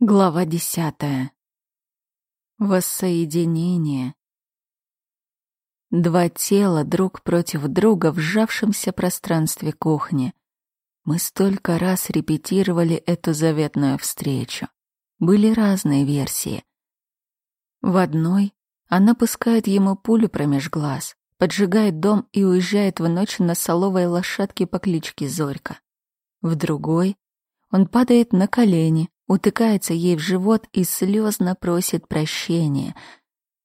Глава десятая. Воссоединение. Два тела друг против друга в сжавшемся пространстве кухни. Мы столько раз репетировали эту заветную встречу. Были разные версии. В одной она пускает ему пулю промеж глаз, поджигает дом и уезжает в ночь на соловой лошадке по кличке Зорька. В другой он падает на колени, утыкается ей в живот и слезно просит прощения.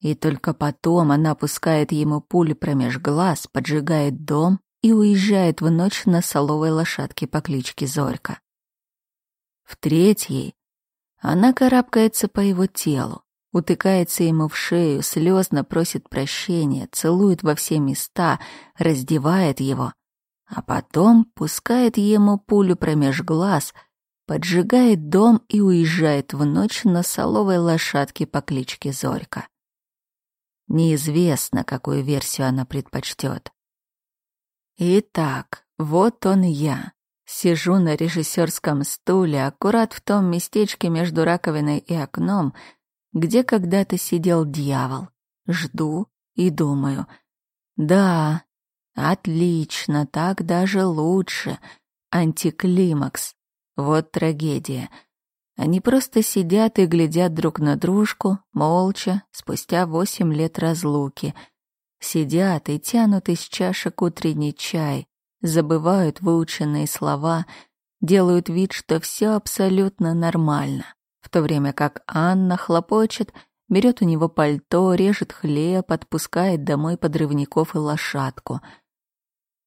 И только потом она пускает ему пули промеж глаз, поджигает дом и уезжает в ночь на соловой лошадке по кличке Зорька. В третьей она карабкается по его телу, утыкается ему в шею, слезно просит прощения, целует во все места, раздевает его, а потом пускает ему пулю промеж глаз — поджигает дом и уезжает в ночь на соловой лошадке по кличке Зорька. Неизвестно, какую версию она предпочтет. Итак, вот он я. Сижу на режиссерском стуле, аккурат в том местечке между раковиной и окном, где когда-то сидел дьявол. Жду и думаю. Да, отлично, так даже лучше. Антиклимакс. Вот трагедия. Они просто сидят и глядят друг на дружку, молча, спустя восемь лет разлуки. Сидят и тянут из чашек утренний чай, забывают выученные слова, делают вид, что все абсолютно нормально, в то время как Анна хлопочет, берет у него пальто, режет хлеб, отпускает домой подрывников и лошадку —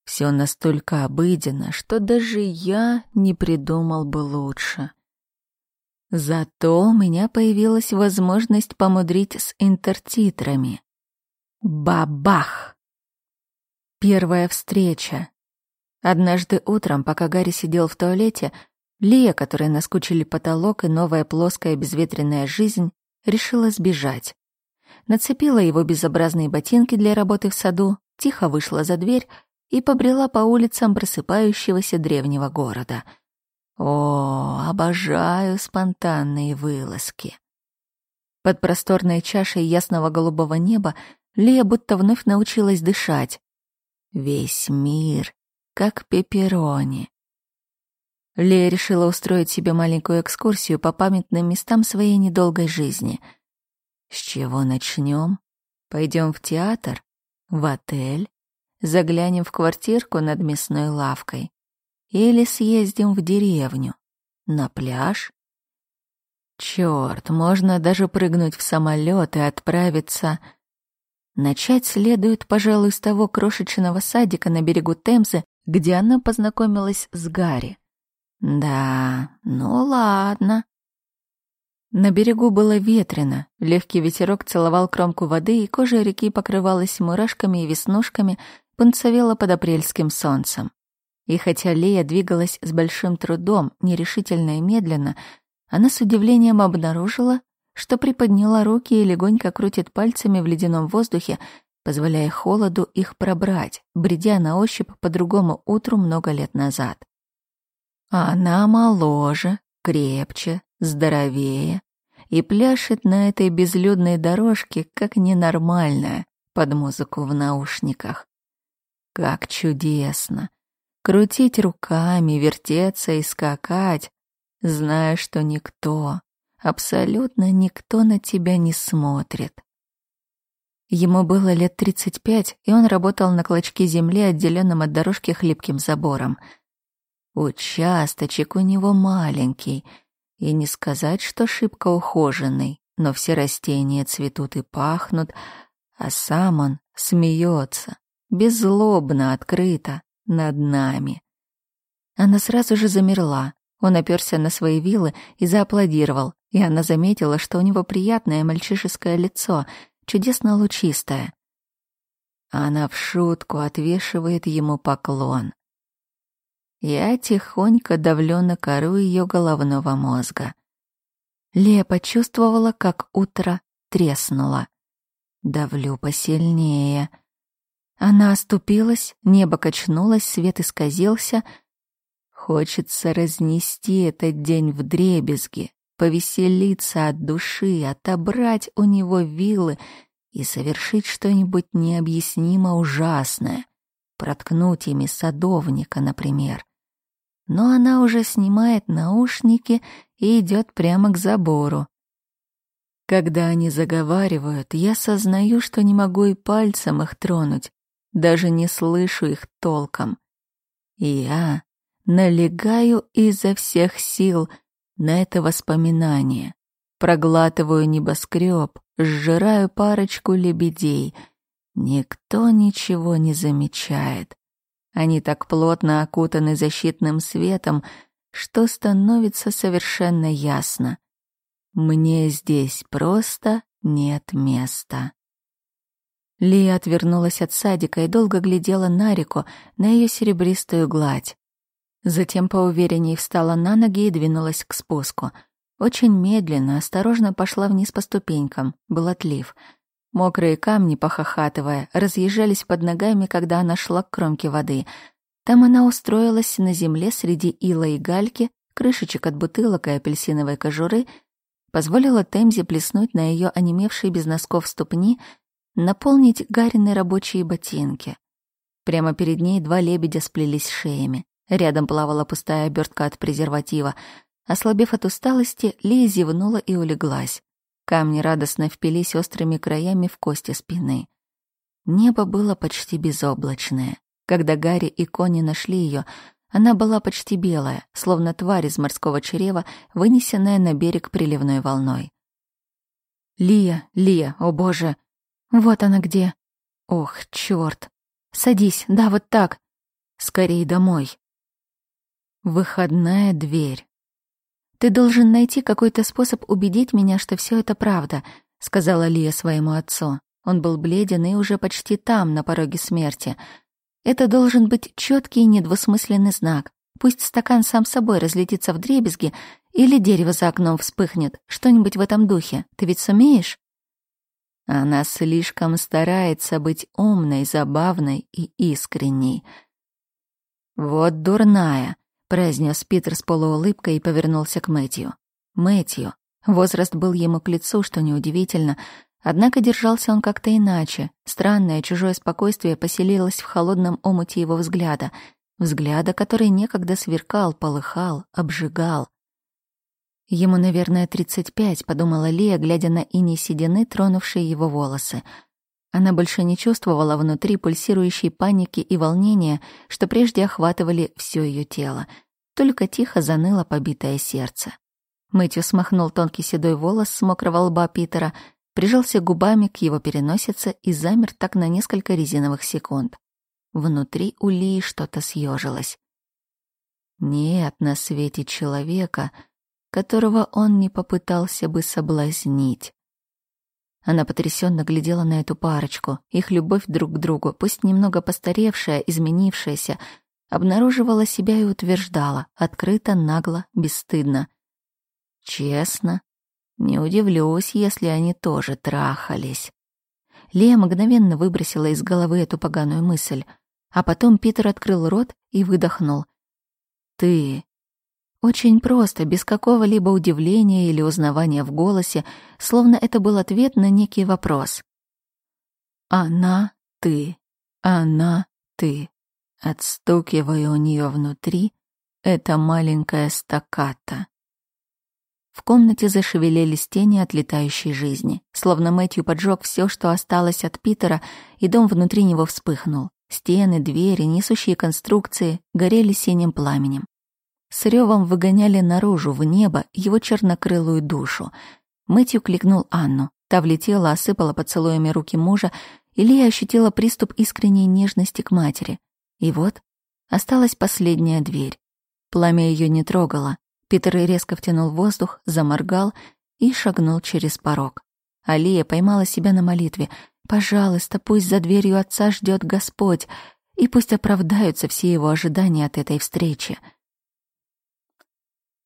все настолько обыденно, что даже я не придумал бы лучше. Зато у меня появилась возможность помудрить с интертитрами. Бабах! Первая встреча. Однажды утром, пока Гарри сидел в туалете, Лия, которой наскучили потолок и новая плоская безветренная жизнь, решила сбежать. Нацепила его безобразные ботинки для работы в саду, тихо вышла за дверь и побрела по улицам просыпающегося древнего города. О, обожаю спонтанные вылазки. Под просторной чашей ясного голубого неба Лия будто вновь научилась дышать. Весь мир, как пепперони. Лия решила устроить себе маленькую экскурсию по памятным местам своей недолгой жизни. С чего начнем? Пойдем в театр? В отель? Заглянем в квартирку над мясной лавкой. Или съездим в деревню. На пляж. Чёрт, можно даже прыгнуть в самолет и отправиться... Начать следует, пожалуй, с того крошечного садика на берегу Темзы, где она познакомилась с Гарри. Да, ну ладно. На берегу было ветрено, легкий ветерок целовал кромку воды, и кожа реки покрывалась мурашками и веснушками, пунцовела под апрельским солнцем. И хотя Лея двигалась с большим трудом, нерешительно и медленно, она с удивлением обнаружила, что приподняла руки и легонько крутит пальцами в ледяном воздухе, позволяя холоду их пробрать, бредя на ощупь по другому утру много лет назад. А она моложе, крепче, здоровее и пляшет на этой безлюдной дорожке, как ненормальная, под музыку в наушниках. Как чудесно! Крутить руками, вертеться и скакать, зная, что никто, абсолютно никто на тебя не смотрит. Ему было лет тридцать пять, и он работал на клочке земли, отделенном от дорожки хлипким забором. Участочек у него маленький, и не сказать, что шибко ухоженный, но все растения цветут и пахнут, а сам он смеется, беззлобно, открыто, над нами. Она сразу же замерла. Он оперся на свои вилы и зааплодировал, и она заметила, что у него приятное мальчишеское лицо, чудесно лучистое. Она в шутку отвешивает ему поклон. Я тихонько давлю на кору ее головного мозга. Лея почувствовала, как утро треснуло. Давлю посильнее — она оступилась, небо качнулось, свет исказился. Хочется разнести этот день в дребезги, повеселиться от души, отобрать у него вилы и совершить что-нибудь необъяснимо ужасное, проткнуть ими садовника, например. Но она уже снимает наушники и идет прямо к забору. Когда они заговаривают, я сознаю, что не могу и пальцем их тронуть, даже не слышу их толком. Я налегаю изо всех сил на это воспоминание, проглатываю небоскреб, сжираю парочку лебедей. Никто ничего не замечает. Они так плотно окутаны защитным светом, что становится совершенно ясно. Мне здесь просто нет места. Лия отвернулась от садика и долго глядела на реку, на ее серебристую гладь. Затем поуверенней встала на ноги и двинулась к спуску. Очень медленно, осторожно пошла вниз по ступенькам. Был отлив. Мокрые камни, похохатывая, разъезжались под ногами, когда она шла к кромке воды. Там она устроилась на земле среди ила и гальки, крышечек от бутылок и апельсиновой кожуры, позволила Темзе плеснуть на ее онемевшие без носков ступни — наполнить Гарины рабочие ботинки. Прямо перед ней два лебедя сплелись шеями. Рядом плавала пустая обертка от презерватива. Ослабев от усталости, Лия зевнула и улеглась. Камни радостно впились острыми краями в кости спины. Небо было почти безоблачное. Когда Гарри и Кони нашли ее, она была почти белая, словно тварь из морского чрева, вынесенная на берег приливной волной. «Лия, Лия, о боже!» Вот она где. Ох, чёрт. Садись, да, вот так. Скорей домой. Выходная дверь. Ты должен найти какой-то способ убедить меня, что все это правда, сказала Лия своему отцу. Он был бледен и уже почти там, на пороге смерти. Это должен быть четкий и недвусмысленный знак. Пусть стакан сам собой разлетится в дребезги или дерево за окном вспыхнет, что-нибудь в этом духе. Ты ведь сумеешь? Она слишком старается быть умной, забавной и искренней. «Вот дурная», — произнес Питер с полуулыбкой и повернулся к Мэтью. Мэтью. Возраст был ему к лицу, что неудивительно, однако держался он как-то иначе. Странное чужое спокойствие поселилось в холодном омуте его взгляда, взгляда, который некогда сверкал, полыхал, обжигал. Ему, наверное, 35, подумала Лия, глядя на ини седины, тронувшие его волосы. Она больше не чувствовала внутри пульсирующей паники и волнения, что прежде охватывали все ее тело. Только тихо заныло побитое сердце. Мэтью смахнул тонкий седой волос с мокрого лба Питера, прижался губами к его переносице и замер так на несколько резиновых секунд. Внутри у Лии что-то съежилось. Нет на свете человека, которого он не попытался бы соблазнить. Она потрясенно глядела на эту парочку. Их любовь друг к другу, пусть немного постаревшая, изменившаяся, обнаруживала себя и утверждала, открыто, нагло, бесстыдно. Честно, не удивлюсь, если они тоже трахались. Лия мгновенно выбросила из головы эту поганую мысль, а потом Питер открыл рот и выдохнул. «Ты очень просто, без какого-либо удивления или узнавания в голосе, словно это был ответ на некий вопрос. «Она, ты, она, ты». Отстукивая у нее внутри, это маленькая стаката. В комнате зашевелились тени отлетающей жизни. Словно Мэтью поджег все, что осталось от Питера, и дом внутри него вспыхнул. Стены, двери, несущие конструкции горели синим пламенем с ревом выгоняли наружу, в небо, его чернокрылую душу. Мэтью кликнул Анну. Та влетела, осыпала поцелуями руки мужа, и Лия ощутила приступ искренней нежности к матери. И вот осталась последняя дверь. Пламя ее не трогало. Питер резко втянул воздух, заморгал и шагнул через порог. Алия поймала себя на молитве. «Пожалуйста, пусть за дверью отца ждет Господь, и пусть оправдаются все его ожидания от этой встречи»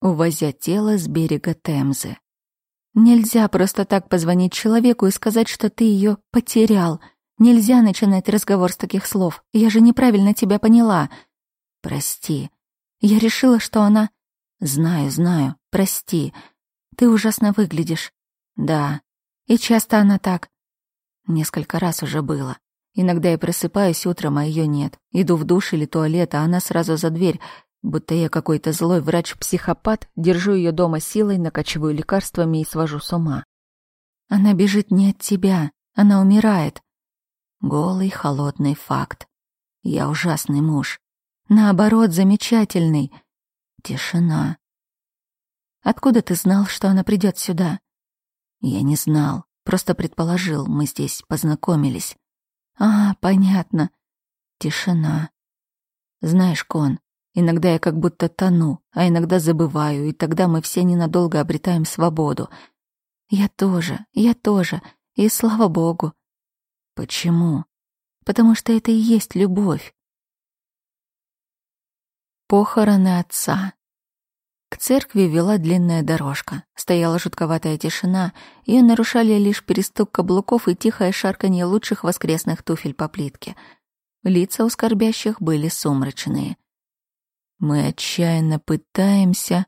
увозя тело с берега Темзы. Нельзя просто так позвонить человеку и сказать, что ты ее потерял. Нельзя начинать разговор с таких слов. Я же неправильно тебя поняла. Прости. Я решила, что она... Знаю, знаю. Прости. Ты ужасно выглядишь. Да. И часто она так. Несколько раз уже было. Иногда я просыпаюсь утром, а ее нет. Иду в душ или туалет, а она сразу за дверь. Будто я какой-то злой врач-психопат, держу ее дома силой, накачиваю лекарствами и свожу с ума. Она бежит не от тебя, она умирает. Голый, холодный факт. Я ужасный муж. Наоборот, замечательный. Тишина. Откуда ты знал, что она придет сюда? Я не знал, просто предположил, мы здесь познакомились. А, понятно. Тишина. Знаешь, Кон, иногда я как будто тону, а иногда забываю, и тогда мы все ненадолго обретаем свободу. Я тоже, я тоже, и слава богу. Почему? Потому что это и есть любовь. Похороны отца. К церкви вела длинная дорожка. Стояла жутковатая тишина, ее нарушали лишь перестук каблуков и тихое шарканье лучших воскресных туфель по плитке. Лица у скорбящих были сумрачные. Мы отчаянно пытаемся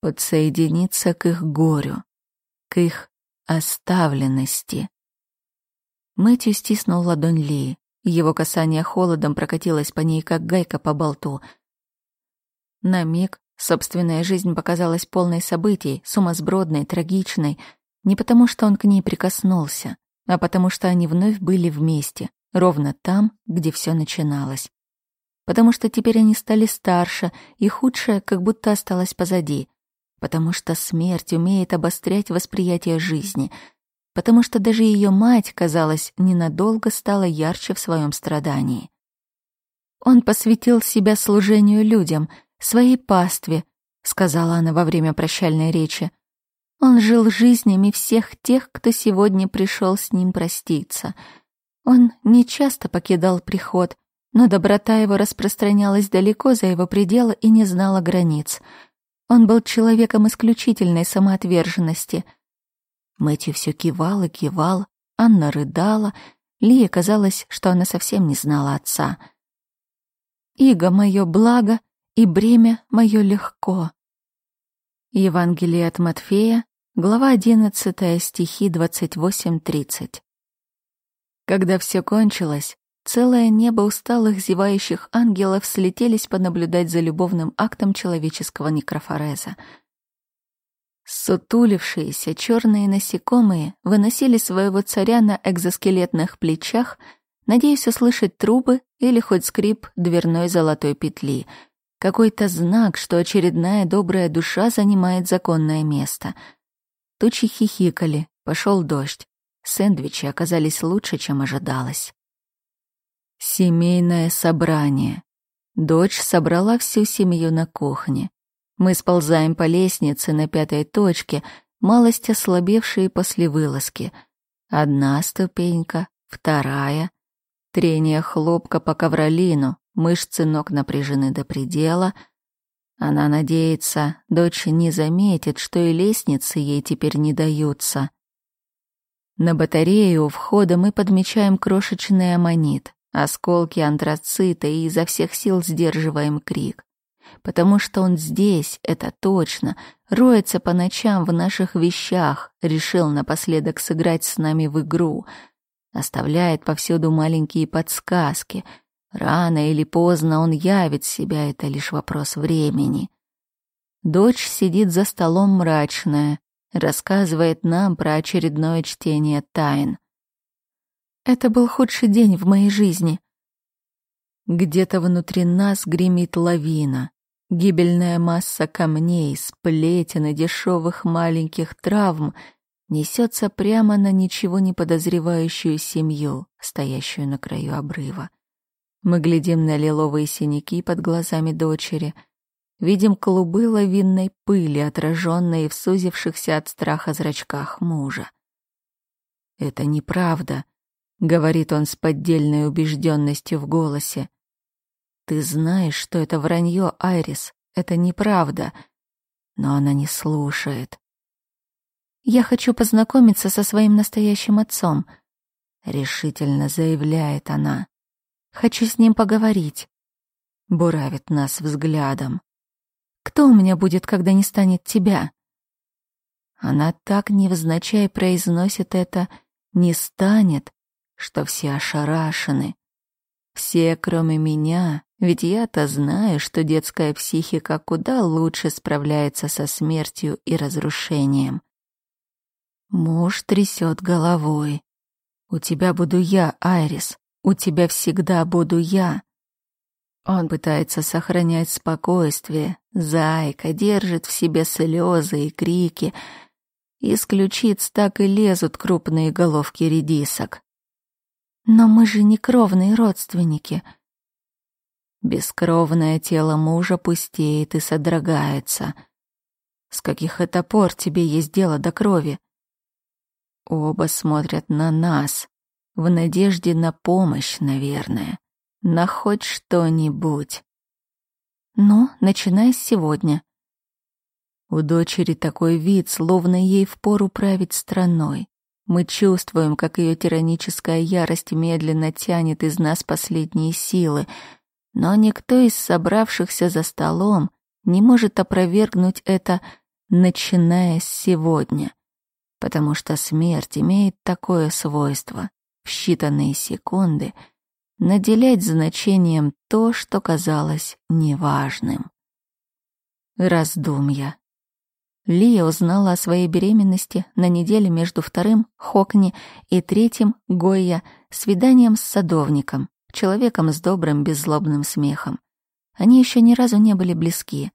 подсоединиться к их горю, к их оставленности. Мэтью стиснул ладонь Ли. Его касание холодом прокатилось по ней, как гайка по болту. На миг Собственная жизнь показалась полной событий, сумасбродной, трагичной, не потому что он к ней прикоснулся, а потому что они вновь были вместе, ровно там, где все начиналось. Потому что теперь они стали старше, и худшее как будто осталось позади. Потому что смерть умеет обострять восприятие жизни. Потому что даже ее мать, казалось, ненадолго стала ярче в своем страдании. Он посвятил себя служению людям — своей пастве», — сказала она во время прощальной речи. Он жил жизнями всех тех, кто сегодня пришел с ним проститься. Он не часто покидал приход, но доброта его распространялась далеко за его пределы и не знала границ. Он был человеком исключительной самоотверженности. Мэтью все кивал и кивал, Анна рыдала, Лия казалось, что она совсем не знала отца. «Иго мое благо, и бремя мое легко. Евангелие от Матфея, глава 11, стихи 28-30. Когда все кончилось, целое небо усталых зевающих ангелов слетелись понаблюдать за любовным актом человеческого некрофореза. Сутулившиеся черные насекомые выносили своего царя на экзоскелетных плечах, надеясь услышать трубы или хоть скрип дверной золотой петли — какой-то знак, что очередная добрая душа занимает законное место. Тучи хихикали, пошел дождь. Сэндвичи оказались лучше, чем ожидалось. Семейное собрание. Дочь собрала всю семью на кухне. Мы сползаем по лестнице на пятой точке, малость ослабевшие после вылазки. Одна ступенька, вторая. Трение хлопка по ковролину, мышцы ног напряжены до предела. Она надеется, дочь не заметит, что и лестницы ей теперь не даются. На батарее у входа мы подмечаем крошечный аммонит, осколки антрацита и изо всех сил сдерживаем крик. Потому что он здесь, это точно, роется по ночам в наших вещах, решил напоследок сыграть с нами в игру. Оставляет повсюду маленькие подсказки — Рано или поздно он явит себя, это лишь вопрос времени. Дочь сидит за столом мрачная, рассказывает нам про очередное чтение тайн. Это был худший день в моей жизни. Где-то внутри нас гремит лавина. Гибельная масса камней, сплетен и дешевых маленьких травм несется прямо на ничего не подозревающую семью, стоящую на краю обрыва. Мы глядим на лиловые синяки под глазами дочери, видим клубы лавинной пыли, отраженные в сузившихся от страха зрачках мужа. «Это неправда», — говорит он с поддельной убежденностью в голосе. «Ты знаешь, что это вранье, Айрис, это неправда». Но она не слушает. «Я хочу познакомиться со своим настоящим отцом», — решительно заявляет она. Хочу с ним поговорить. Буравит нас взглядом. Кто у меня будет, когда не станет тебя? Она так невзначай произносит это «не станет», что все ошарашены. Все, кроме меня, ведь я-то знаю, что детская психика куда лучше справляется со смертью и разрушением. Муж трясет головой. «У тебя буду я, Айрис. У тебя всегда буду я». Он пытается сохранять спокойствие. Зайка держит в себе слезы и крики. Из ключиц так и лезут крупные головки редисок. Но мы же не кровные родственники. Бескровное тело мужа пустеет и содрогается. С каких это пор тебе есть дело до крови? Оба смотрят на нас, в надежде на помощь, наверное, на хоть что-нибудь. Ну, начиная с сегодня. У дочери такой вид, словно ей впору править страной. Мы чувствуем, как ее тираническая ярость медленно тянет из нас последние силы, но никто из собравшихся за столом не может опровергнуть это, начиная с сегодня, потому что смерть имеет такое свойство в считанные секунды наделять значением то, что казалось неважным. Раздумья. Лия узнала о своей беременности на неделе между вторым Хокни и третьим Гойя свиданием с садовником, человеком с добрым беззлобным смехом. Они еще ни разу не были близки.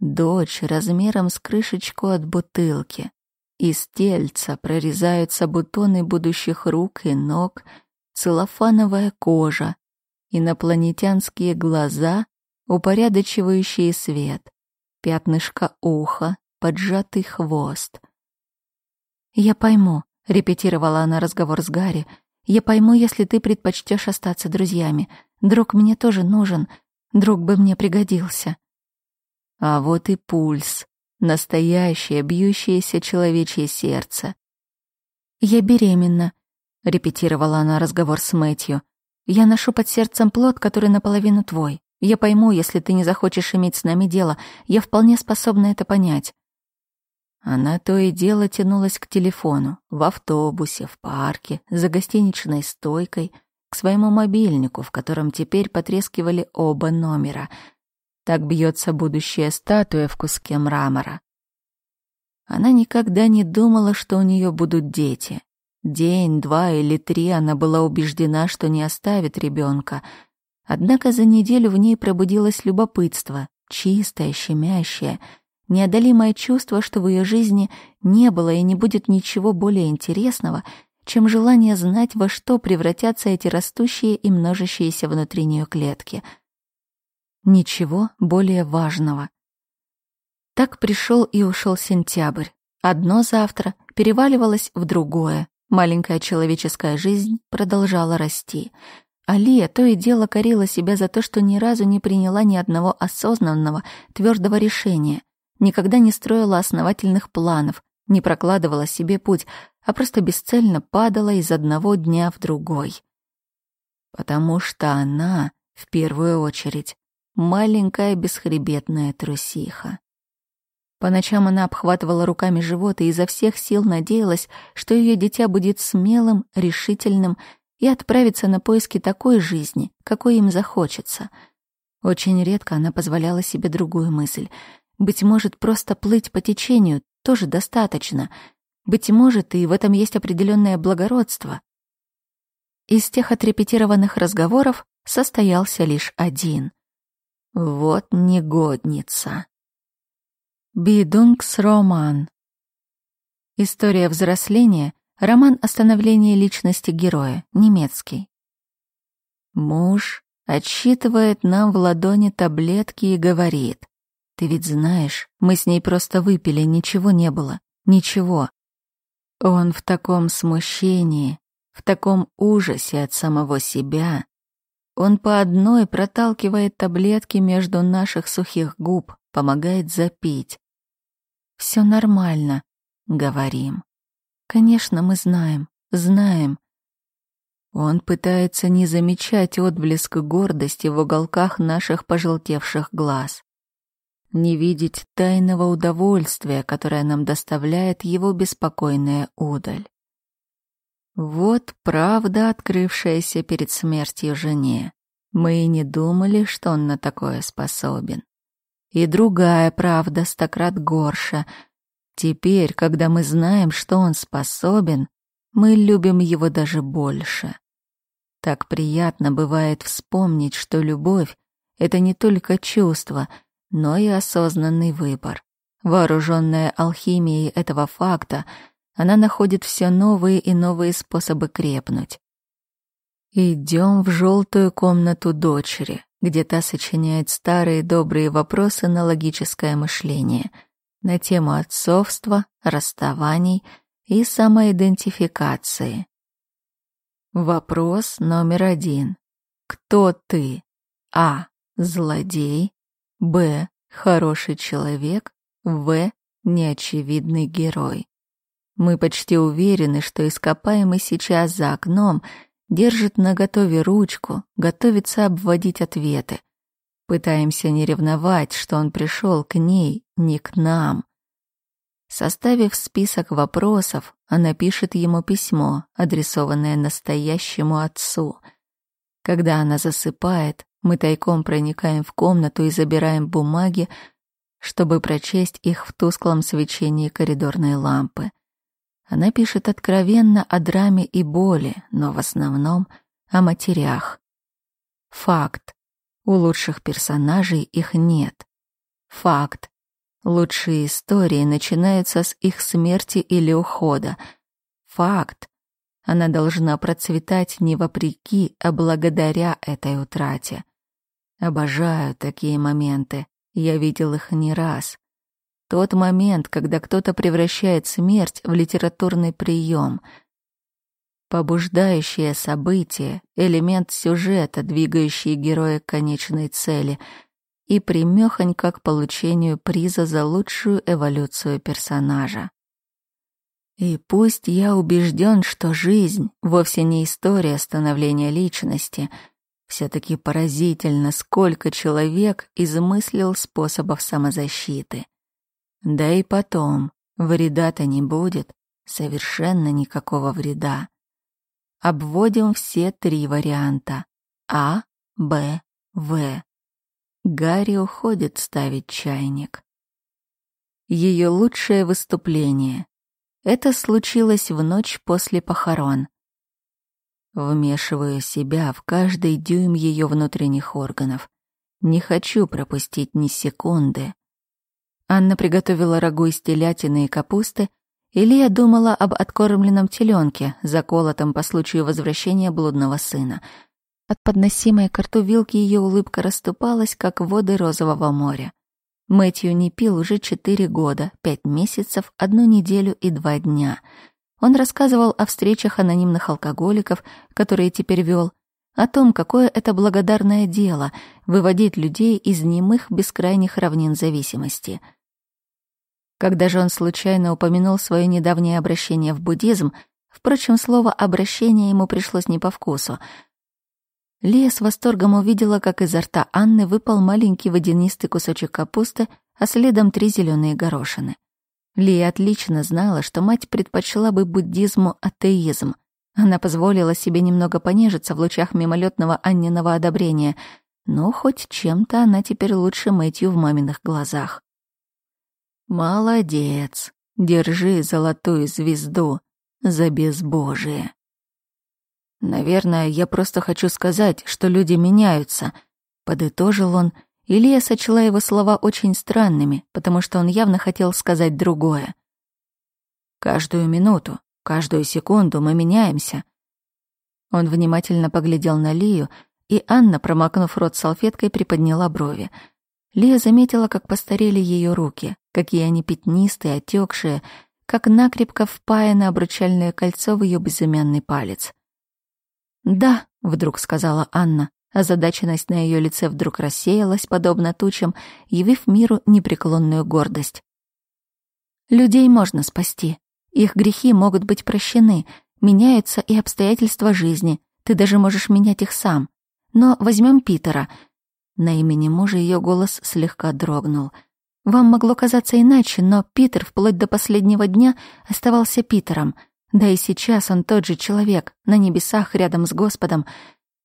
Дочь размером с крышечку от бутылки. Из тельца прорезаются бутоны будущих рук и ног, целлофановая кожа, инопланетянские глаза, упорядочивающие свет, пятнышко уха, поджатый хвост. «Я пойму», — репетировала она разговор с Гарри, «я пойму, если ты предпочтешь остаться друзьями. Друг мне тоже нужен, друг бы мне пригодился». А вот и пульс, настоящее бьющееся человечье сердце. «Я беременна», — репетировала она разговор с Мэтью. «Я ношу под сердцем плод, который наполовину твой. Я пойму, если ты не захочешь иметь с нами дело. Я вполне способна это понять. Она то и дело тянулась к телефону, в автобусе, в парке, за гостиничной стойкой, к своему мобильнику, в котором теперь потрескивали оба номера. Так бьется будущая статуя в куске мрамора. Она никогда не думала, что у нее будут дети. День, два или три она была убеждена, что не оставит ребенка. Однако за неделю в ней пробудилось любопытство, чистое, щемящее — неодолимое чувство, что в ее жизни не было и не будет ничего более интересного, чем желание знать, во что превратятся эти растущие и множащиеся внутри нее клетки. Ничего более важного. Так пришел и ушел сентябрь. Одно завтра переваливалось в другое. Маленькая человеческая жизнь продолжала расти. Алия то и дело корила себя за то, что ни разу не приняла ни одного осознанного, твердого решения — никогда не строила основательных планов, не прокладывала себе путь, а просто бесцельно падала из одного дня в другой. Потому что она, в первую очередь, маленькая бесхребетная трусиха. По ночам она обхватывала руками живот и изо всех сил надеялась, что ее дитя будет смелым, решительным и отправится на поиски такой жизни, какой им захочется. Очень редко она позволяла себе другую мысль — быть может, просто плыть по течению тоже достаточно. Быть может, и в этом есть определенное благородство. Из тех отрепетированных разговоров состоялся лишь один. Вот негодница. Бидунгс роман. История взросления, роман о становлении личности героя, немецкий. Муж отсчитывает нам в ладони таблетки и говорит. Ты ведь знаешь, мы с ней просто выпили, ничего не было. Ничего. Он в таком смущении, в таком ужасе от самого себя. Он по одной проталкивает таблетки между наших сухих губ, помогает запить. Все нормально, говорим. Конечно, мы знаем, знаем. Он пытается не замечать отблеск гордости в уголках наших пожелтевших глаз. Не видеть тайного удовольствия, которое нам доставляет его беспокойная удаль. Вот правда, открывшаяся перед смертью жене. Мы и не думали, что он на такое способен. И другая правда, стократ горша. Теперь, когда мы знаем, что он способен, мы любим его даже больше. Так приятно бывает вспомнить, что любовь — это не только чувство, но и осознанный выбор. Вооруженная алхимией этого факта, она находит все новые и новые способы крепнуть. Идем в желтую комнату дочери, где та сочиняет старые добрые вопросы на логическое мышление, на тему отцовства, расставаний и самоидентификации. Вопрос номер один. Кто ты? А. Злодей. Б. Хороший человек. В. Неочевидный герой. Мы почти уверены, что ископаемый сейчас за окном держит наготове ручку, готовится обводить ответы. Пытаемся не ревновать, что он пришел к ней, не к нам. Составив список вопросов, она пишет ему письмо, адресованное настоящему отцу. Когда она засыпает, мы тайком проникаем в комнату и забираем бумаги, чтобы прочесть их в тусклом свечении коридорной лампы. Она пишет откровенно о драме и боли, но в основном о матерях. Факт. У лучших персонажей их нет. Факт. Лучшие истории начинаются с их смерти или ухода. Факт. Она должна процветать не вопреки, а благодаря этой утрате. Обожаю такие моменты. Я видел их не раз. Тот момент, когда кто-то превращает смерть в литературный прием. Побуждающее событие, элемент сюжета, двигающий героя к конечной цели — и примёхонько к получению приза за лучшую эволюцию персонажа. И пусть я убежден, что жизнь вовсе не история становления личности, все-таки поразительно, сколько человек измыслил способов самозащиты. Да и потом, вреда-то не будет, совершенно никакого вреда. Обводим все три варианта А, Б, В. Гарри уходит ставить чайник. Ее лучшее выступление. Это случилось в ночь после похорон. Вмешиваю себя в каждый дюйм ее внутренних органов. Не хочу пропустить ни секунды. Анна приготовила рагу из телятины и капусты, или я думала об откормленном теленке, заколотом по случаю возвращения блудного сына — от подносимой к рту вилки ее улыбка расступалась, как воды розового моря. Мэтью не пил уже четыре года, пять месяцев, одну неделю и два дня. Он рассказывал о встречах анонимных алкоголиков, которые теперь вел, о том, какое это благодарное дело — выводить людей из немых бескрайних равнин зависимости. Когда же он случайно упомянул свое недавнее обращение в буддизм, впрочем, слово «обращение» ему пришлось не по вкусу — Лия с восторгом увидела, как изо рта Анны выпал маленький водянистый кусочек капусты, а следом три зеленые горошины. Лия отлично знала, что мать предпочла бы буддизму атеизм. Она позволила себе немного понежиться в лучах мимолетного Анниного одобрения, но хоть чем-то она теперь лучше Мэтью в маминых глазах. «Молодец! Держи золотую звезду за безбожие!» Наверное, я просто хочу сказать, что люди меняются, подытожил он, и Лия сочла его слова очень странными, потому что он явно хотел сказать другое. Каждую минуту, каждую секунду мы меняемся. Он внимательно поглядел на Лию, и Анна, промокнув рот салфеткой, приподняла брови. Лия заметила, как постарели ее руки, какие они пятнистые, отекшие, как накрепко впаяно обручальное кольцо в ее безымянный палец. «Да», — вдруг сказала Анна. Озадаченность на ее лице вдруг рассеялась, подобно тучам, явив миру непреклонную гордость. «Людей можно спасти. Их грехи могут быть прощены. Меняются и обстоятельства жизни. Ты даже можешь менять их сам. Но возьмем Питера». На имени мужа ее голос слегка дрогнул. Вам могло казаться иначе, но Питер вплоть до последнего дня оставался Питером. Да и сейчас он тот же человек, на небесах рядом с Господом,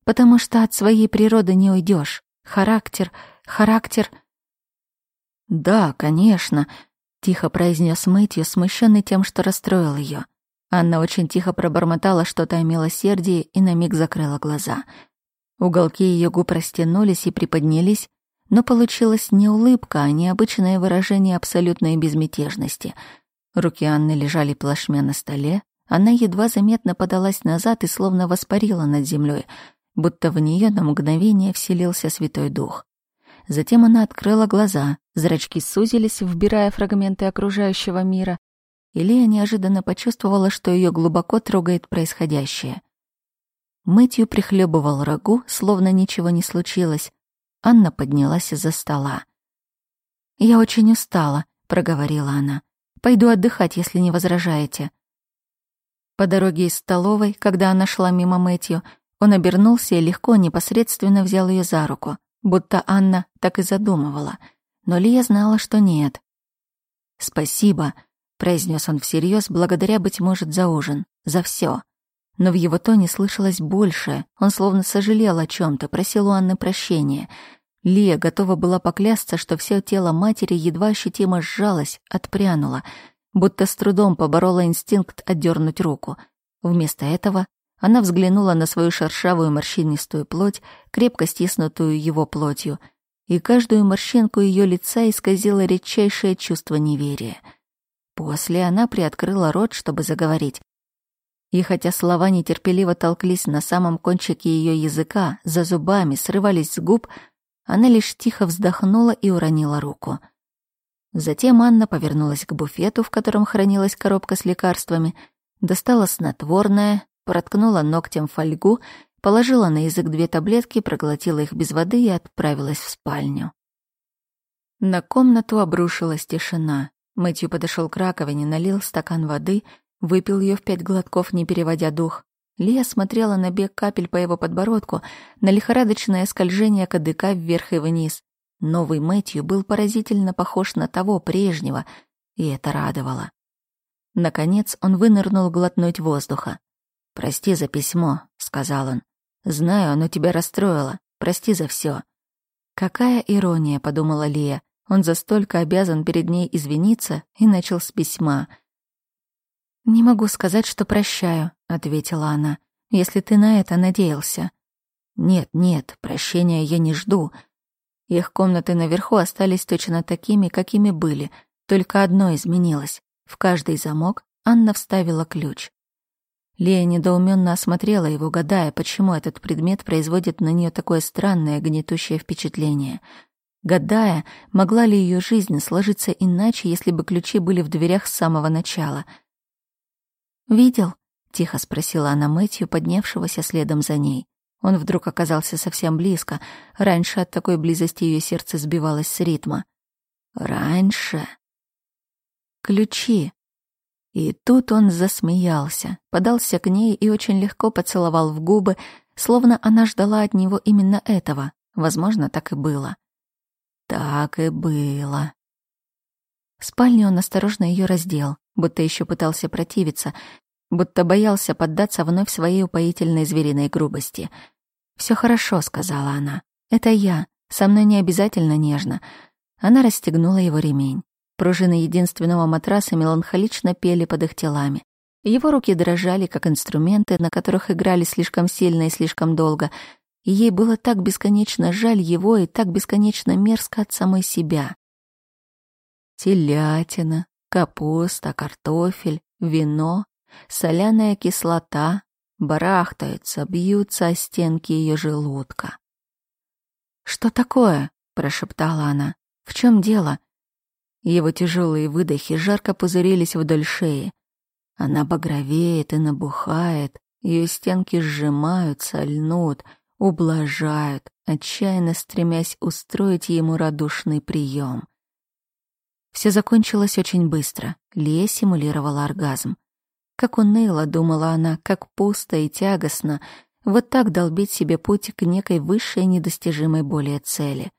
потому что от своей природы не уйдешь. Характер, характер... «Да, конечно», — тихо произнес Мэтью, смущенный тем, что расстроил ее. Анна очень тихо пробормотала что-то о милосердии и на миг закрыла глаза. Уголки ее губ растянулись и приподнялись, но получилась не улыбка, а необычное выражение абсолютной безмятежности. Руки Анны лежали плашмя на столе, она едва заметно подалась назад и словно воспарила над землей, будто в нее на мгновение вселился Святой Дух. Затем она открыла глаза, зрачки сузились, вбирая фрагменты окружающего мира, и Лия неожиданно почувствовала, что ее глубоко трогает происходящее. Мэтью прихлебывал рагу, словно ничего не случилось, Анна поднялась из-за стола. «Я очень устала», — проговорила она. «Пойду отдыхать, если не возражаете». По дороге из столовой, когда она шла мимо Мэтью, он обернулся и легко, непосредственно взял ее за руку, будто Анна так и задумывала. Но Лия знала, что нет. «Спасибо», — произнес он всерьез, благодаря, быть может, за ужин, за все. Но в его тоне слышалось больше. Он словно сожалел о чем то просил у Анны прощения. Лия готова была поклясться, что все тело матери едва ощутимо сжалось, отпрянуло, будто с трудом поборола инстинкт отдернуть руку. Вместо этого она взглянула на свою шершавую морщинистую плоть, крепко стиснутую его плотью, и каждую морщинку ее лица исказило редчайшее чувство неверия. После она приоткрыла рот, чтобы заговорить, и хотя слова нетерпеливо толклись на самом кончике ее языка, за зубами, срывались с губ, она лишь тихо вздохнула и уронила руку. Затем Анна повернулась к буфету, в котором хранилась коробка с лекарствами, достала снотворное, проткнула ногтем фольгу, положила на язык две таблетки, проглотила их без воды и отправилась в спальню. На комнату обрушилась тишина. Мэтью подошел к раковине, налил стакан воды — Выпил ее в пять глотков, не переводя дух. Лия смотрела на бег капель по его подбородку, на лихорадочное скольжение кадыка вверх и вниз. Новый Мэтью был поразительно похож на того прежнего, и это радовало. Наконец он вынырнул глотнуть воздуха. «Прости за письмо», — сказал он. «Знаю, оно тебя расстроило. Прости за все. «Какая ирония», — подумала Лия. Он за столько обязан перед ней извиниться и начал с письма — «Не могу сказать, что прощаю», — ответила она, «если ты на это надеялся». «Нет, нет, прощения я не жду». Их комнаты наверху остались точно такими, какими были, только одно изменилось. В каждый замок Анна вставила ключ. Лея недоуменно осмотрела его, гадая, почему этот предмет производит на нее такое странное гнетущее впечатление. Гадая, могла ли ее жизнь сложиться иначе, если бы ключи были в дверях с самого начала — «Видел?» — тихо спросила она Мэтью, поднявшегося следом за ней. Он вдруг оказался совсем близко. Раньше от такой близости ее сердце сбивалось с ритма. «Раньше?» «Ключи!» И тут он засмеялся, подался к ней и очень легко поцеловал в губы, словно она ждала от него именно этого. Возможно, так и было. Так и было. В спальне он осторожно ее раздел, будто еще пытался противиться, будто боялся поддаться вновь своей упоительной звериной грубости. Все хорошо», — сказала она. «Это я. Со мной не обязательно нежно». Она расстегнула его ремень. Пружины единственного матраса меланхолично пели под их телами. Его руки дрожали, как инструменты, на которых играли слишком сильно и слишком долго, и ей было так бесконечно жаль его и так бесконечно мерзко от самой себя. Телятина, Капуста, картофель, вино, соляная кислота барахтаются, бьются о стенки ее желудка. «Что такое?» — прошептала она. «В чем дело?» Его тяжелые выдохи жарко пузырились вдоль шеи. Она багровеет и набухает, ее стенки сжимаются, льнут, ублажают, отчаянно стремясь устроить ему радушный прием. Все закончилось очень быстро. Лия симулировала оргазм. Как уныло, думала она, как пусто и тягостно. Вот так долбить себе путь к некой высшей недостижимой более цели.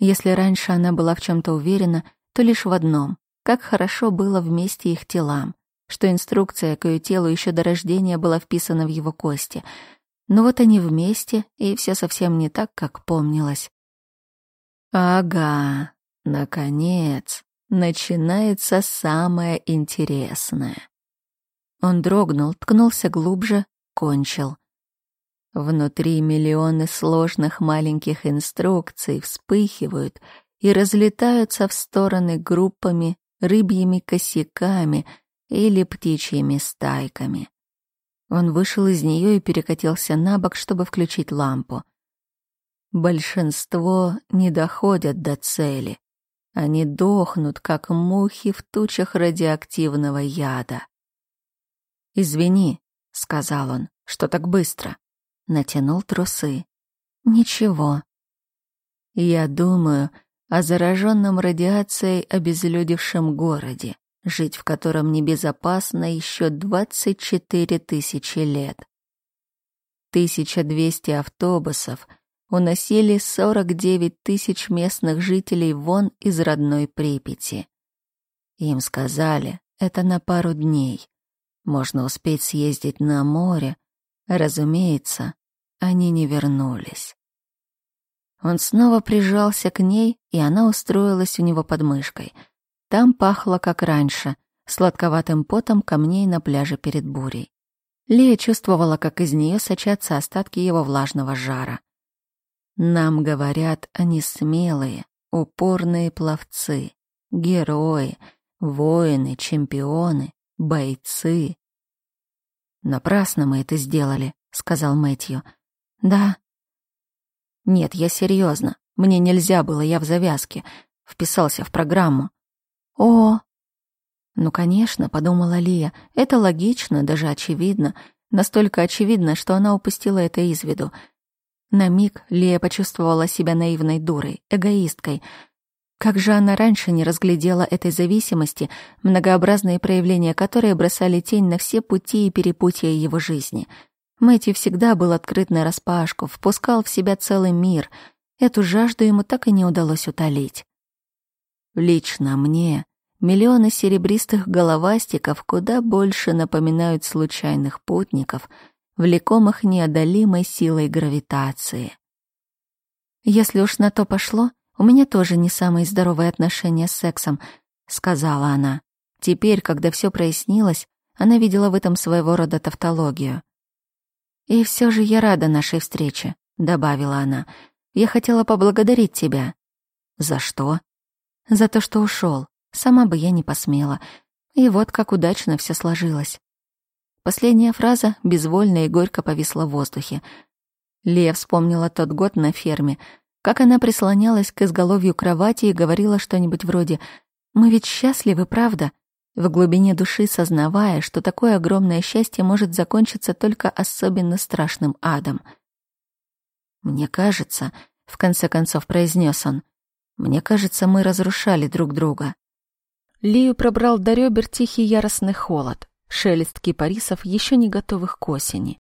Если раньше она была в чем то уверена, то лишь в одном — как хорошо было вместе их телам, что инструкция к ее телу еще до рождения была вписана в его кости. Но вот они вместе, и все совсем не так, как помнилось. Ага, наконец, начинается самое интересное. Он дрогнул, ткнулся глубже, кончил. Внутри миллионы сложных маленьких инструкций вспыхивают и разлетаются в стороны группами, рыбьими косяками или птичьими стайками. Он вышел из нее и перекатился на бок, чтобы включить лампу. Большинство не доходят до цели. Они дохнут, как мухи в тучах радиоактивного яда. «Извини», — сказал он, — «что так быстро?» Натянул трусы. «Ничего». «Я думаю о зараженном радиацией обезлюдевшем городе, жить в котором небезопасно еще 24 тысячи лет. 1200 автобусов уносили 49 тысяч местных жителей вон из родной Припяти. Им сказали, это на пару дней. Можно успеть съездить на море. Разумеется, они не вернулись. Он снова прижался к ней, и она устроилась у него под мышкой. Там пахло, как раньше, сладковатым потом камней на пляже перед бурей. Лия чувствовала, как из нее сочатся остатки его влажного жара. Нам говорят, они смелые, упорные пловцы, герои, воины, чемпионы, бойцы. Напрасно мы это сделали, сказал Мэтью. Да. Нет, я серьезно. Мне нельзя было, я в завязке. Вписался в программу. О. Ну, конечно, подумала Лия. Это логично, даже очевидно, настолько очевидно, что она упустила это из виду. На миг Лия почувствовала себя наивной дурой, эгоисткой, как же она раньше не разглядела этой зависимости, многообразные проявления которой бросали тень на все пути и перепутья его жизни. Мэтью всегда был открыт на распашку, впускал в себя целый мир. Эту жажду ему так и не удалось утолить. Лично мне миллионы серебристых головастиков куда больше напоминают случайных путников, влекомых неодолимой силой гравитации. Если уж на то пошло, у меня тоже не самые здоровые отношения с сексом, сказала она. Теперь, когда все прояснилось, она видела в этом своего рода тавтологию. И все же я рада нашей встрече, добавила она. Я хотела поблагодарить тебя. За что? За то, что ушел. Сама бы я не посмела. И вот как удачно все сложилось. Последняя фраза безвольно и горько повисла в воздухе. Лев вспомнила тот год на ферме, как она прислонялась к изголовью кровати и говорила что-нибудь вроде «Мы ведь счастливы, правда?» В глубине души сознавая, что такое огромное счастье может закончиться только особенно страшным адом. «Мне кажется», — в конце концов произнес он, «мне кажется, мы разрушали друг друга». Лию пробрал до ребер тихий яростный холод, шелест кипарисов, еще не готовых к осени.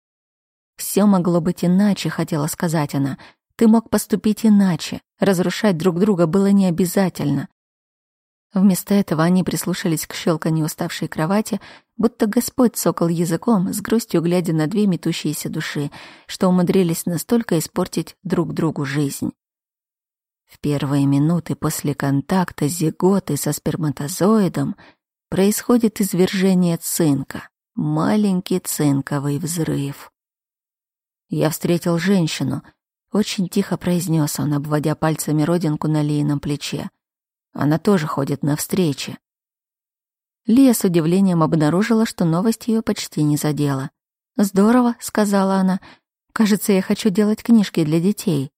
Все могло быть иначе, хотела сказать она, — ты мог поступить иначе. Разрушать друг друга было не обязательно. Вместо этого они прислушались к щелканью уставшей кровати, будто Господь цокал языком, с грустью глядя на две метущиеся души, что умудрились настолько испортить друг другу жизнь. В первые минуты после контакта зиготы со сперматозоидом происходит извержение цинка, маленький цинковый взрыв. Я встретил женщину, очень тихо произнес он, обводя пальцами родинку на Лиином плече. Она тоже ходит на встречи. Лия с удивлением обнаружила, что новость ее почти не задела. «Здорово», — сказала она. «Кажется, я хочу делать книжки для детей».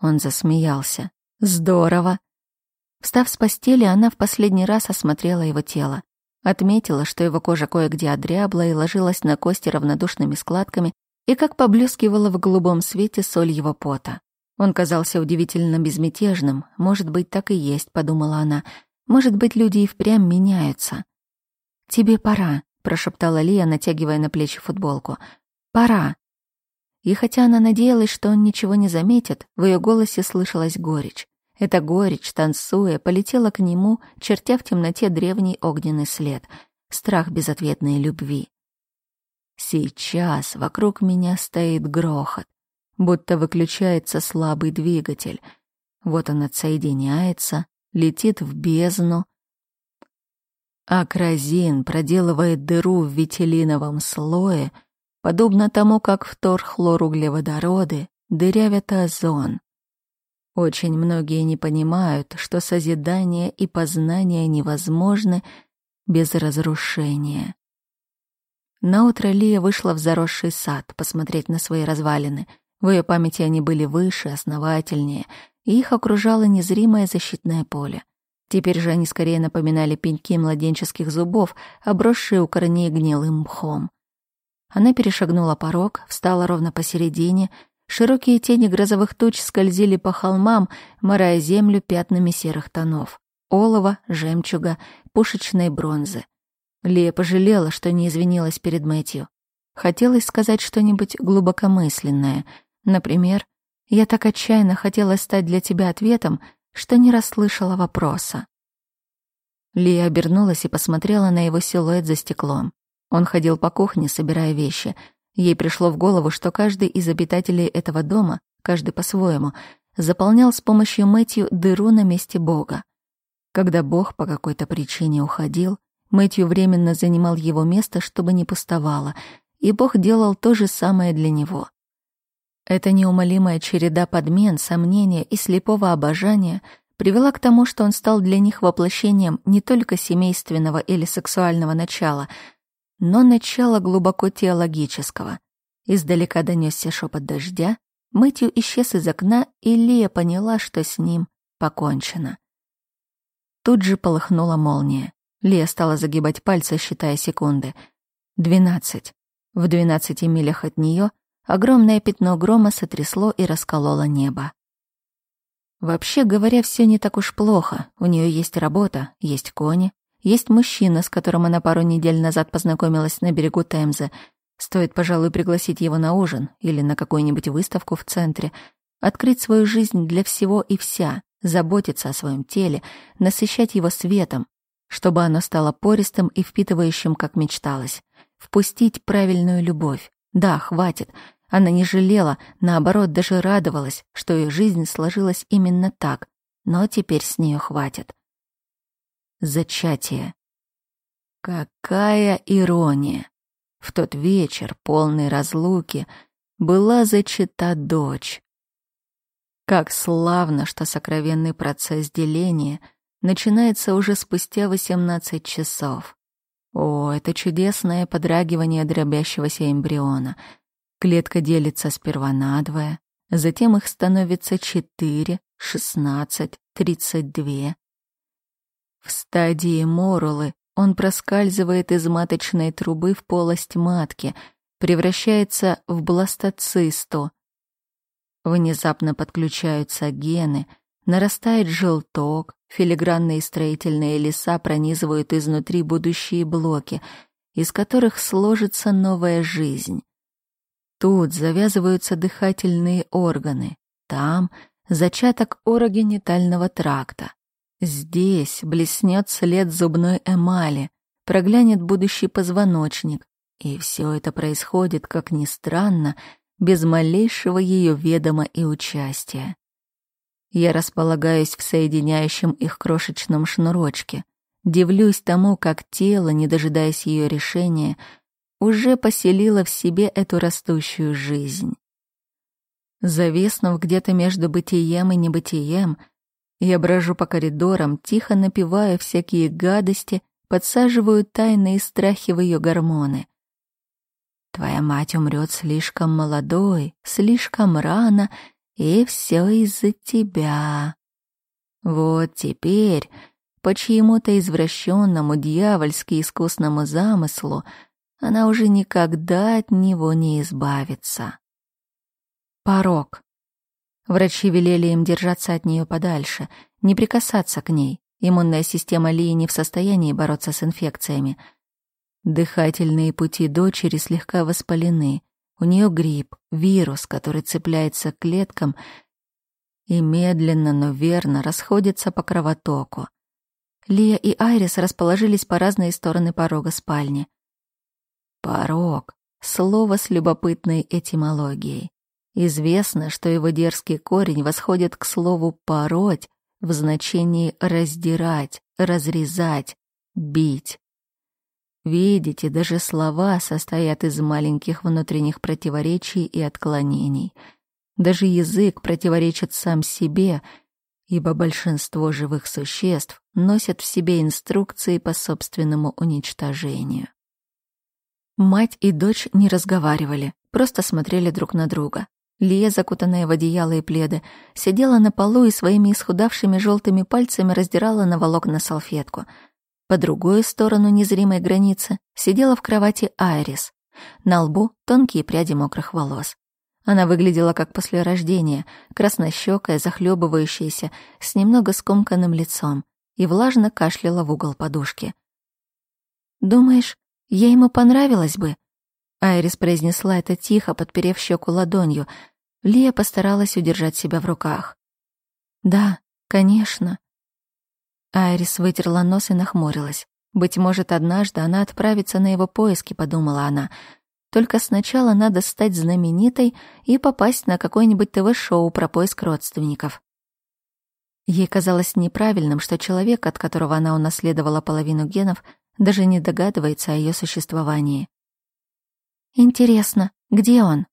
Он засмеялся. «Здорово». Встав с постели, она в последний раз осмотрела его тело. Отметила, что его кожа кое-где одрябла и ложилась на кости равнодушными складками, и как поблескивала в голубом свете соль его пота. Он казался удивительно безмятежным. Может быть, так и есть, подумала она. Может быть, люди и впрямь меняются. Тебе пора, прошептала Лия, натягивая на плечи футболку. Пора. И хотя она надеялась, что он ничего не заметит, в ее голосе слышалась горечь. Эта горечь, танцуя, полетела к нему, чертя в темноте древний огненный след. Страх безответной любви. Сейчас вокруг меня стоит грохот, будто выключается слабый двигатель. Вот он отсоединяется, летит в бездну. А Кразин проделывает дыру в витилиновом слое, подобно тому, как вторхлоруглеводороды дырявят озон. Очень многие не понимают, что созидание и познание невозможны без разрушения. Наутро Лия вышла в заросший сад посмотреть на свои развалины. В ее памяти они были выше, основательнее, и их окружало незримое защитное поле. Теперь же они скорее напоминали пеньки младенческих зубов, обросшие у корней гнилым мхом. Она перешагнула порог, встала ровно посередине. Широкие тени грозовых туч скользили по холмам, морая землю пятнами серых тонов. Олова, жемчуга, пушечной бронзы. Лия пожалела, что не извинилась перед Мэтью. Хотелось сказать что-нибудь глубокомысленное. Например, «Я так отчаянно хотела стать для тебя ответом, что не расслышала вопроса». Лия обернулась и посмотрела на его силуэт за стеклом. Он ходил по кухне, собирая вещи. Ей пришло в голову, что каждый из обитателей этого дома, каждый по-своему, заполнял с помощью Мэтью дыру на месте Бога. Когда Бог по какой-то причине уходил, Мэтью временно занимал его место, чтобы не пустовало, и Бог делал то же самое для него. Эта неумолимая череда подмен, сомнения и слепого обожания привела к тому, что он стал для них воплощением не только семейственного или сексуального начала, но начала глубоко теологического. Издалека донесся шепот дождя, Мэтью исчез из окна, и Лия поняла, что с ним покончено. Тут же полыхнула молния. Лия стала загибать пальцы, считая секунды. Двенадцать. В двенадцати милях от нее огромное пятно грома сотрясло и раскололо небо. Вообще говоря, все не так уж плохо. У нее есть работа, есть кони, есть мужчина, с которым она пару недель назад познакомилась на берегу Темзы. Стоит, пожалуй, пригласить его на ужин или на какую-нибудь выставку в центре, открыть свою жизнь для всего и вся, заботиться о своем теле, насыщать его светом, чтобы оно стало пористым и впитывающим, как мечталось. Впустить правильную любовь. Да, хватит. Она не жалела, наоборот, даже радовалась, что ее жизнь сложилась именно так. Но теперь с нее хватит. Зачатие. Какая ирония! В тот вечер, полный разлуки, была зачата дочь. Как славно, что сокровенный процесс деления — начинается уже спустя 18 часов. О, это чудесное подрагивание дробящегося эмбриона. Клетка делится сперва надвое, затем их становится 4, 16, 32. В стадии морулы он проскальзывает из маточной трубы в полость матки, превращается в бластоцисту. Внезапно подключаются гены, нарастает желток, Филигранные строительные леса пронизывают изнутри будущие блоки, из которых сложится новая жизнь. Тут завязываются дыхательные органы, там зачаток орогенитального тракта. Здесь блеснет след зубной эмали, проглянет будущий позвоночник, и все это происходит, как ни странно, без малейшего ее ведома и участия. Я располагаюсь в соединяющем их крошечном шнурочке. Дивлюсь тому, как тело, не дожидаясь ее решения, уже поселило в себе эту растущую жизнь. Зависнув где-то между бытием и небытием, я брожу по коридорам, тихо напевая всякие гадости, подсаживаю тайные страхи в ее гормоны. Твоя мать умрет слишком молодой, слишком рано — и все из-за тебя. Вот теперь, по чьему-то извращенному, дьявольски искусному замыслу, она уже никогда от него не избавится. Порог. Врачи велели им держаться от нее подальше, не прикасаться к ней. Иммунная система Лии не в состоянии бороться с инфекциями. Дыхательные пути дочери слегка воспалены. У нее грипп, вирус, который цепляется к клеткам и медленно, но верно расходится по кровотоку. Лия и Айрис расположились по разные стороны порога спальни. Порог — слово с любопытной этимологией. Известно, что его дерзкий корень восходит к слову «пороть» в значении «раздирать», «разрезать», «бить». Видите, даже слова состоят из маленьких внутренних противоречий и отклонений. Даже язык противоречит сам себе — ибо большинство живых существ носят в себе инструкции по собственному уничтожению. Мать и дочь не разговаривали, просто смотрели друг на друга. Лия, закутанная в одеяло и пледы, сидела на полу и своими исхудавшими желтыми пальцами раздирала на волокна салфетку. По другую сторону незримой границы сидела в кровати Айрис. На лбу тонкие пряди мокрых волос. Она выглядела как после рождения, краснощёкая, захлебывающаяся, с немного скомканным лицом, и влажно кашляла в угол подушки. «Думаешь, я ему понравилась бы?» Айрис произнесла это тихо, подперев щеку ладонью. Лия постаралась удержать себя в руках. «Да, конечно». Айрис вытерла нос и нахмурилась. «Быть может, однажды она отправится на его поиски», — подумала она, — только сначала надо стать знаменитой и попасть на какое-нибудь ТВ-шоу про поиск родственников. Ей казалось неправильным, что человек, от которого она унаследовала половину генов, даже не догадывается о ее существовании. «Интересно, где он?»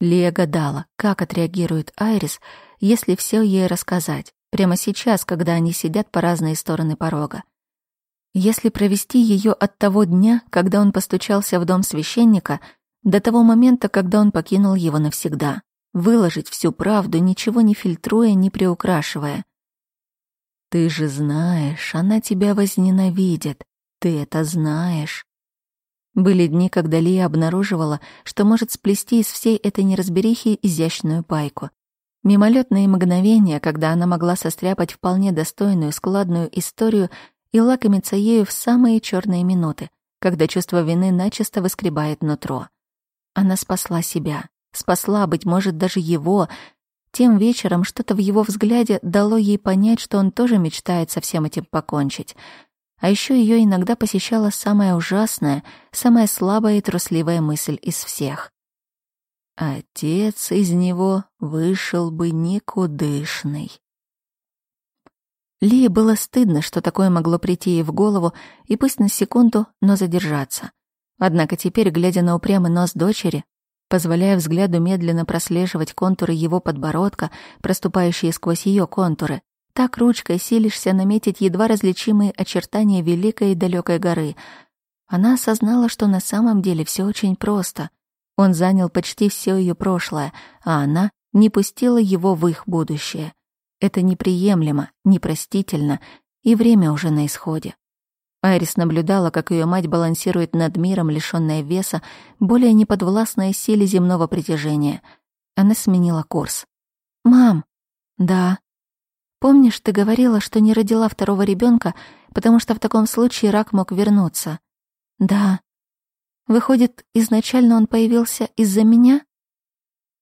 Лия гадала, как отреагирует Айрис, если все ей рассказать, прямо сейчас, когда они сидят по разные стороны порога. Если провести ее от того дня, когда он постучался в дом священника, до того момента, когда он покинул его навсегда, выложить всю правду, ничего не фильтруя, не приукрашивая. Ты же знаешь, она тебя возненавидит. Ты это знаешь. Были дни, когда Лия обнаруживала, что может сплести из всей этой неразберихи изящную пайку. Мимолетные мгновения, когда она могла состряпать вполне достойную складную историю и лакомиться ею в самые черные минуты, когда чувство вины начисто выскребает нутро. Она спасла себя, спасла, быть может, даже его. Тем вечером что-то в его взгляде дало ей понять, что он тоже мечтает со всем этим покончить. А еще ее иногда посещала самая ужасная, самая слабая и трусливая мысль из всех. Отец из него вышел бы никудышный. Лии было стыдно, что такое могло прийти ей в голову, и пусть на секунду, но задержаться. Однако теперь, глядя на упрямый нос дочери, позволяя взгляду медленно прослеживать контуры его подбородка, проступающие сквозь ее контуры, так ручкой силишься наметить едва различимые очертания великой и далекой горы. Она осознала, что на самом деле все очень просто. Он занял почти все ее прошлое, а она не пустила его в их будущее. Это неприемлемо, непростительно, и время уже на исходе. Айрис наблюдала, как ее мать балансирует над миром, лишённая веса, более неподвластной силе земного притяжения. Она сменила курс. «Мам!» «Да». «Помнишь, ты говорила, что не родила второго ребенка, потому что в таком случае рак мог вернуться?» «Да». «Выходит, изначально он появился из-за меня?»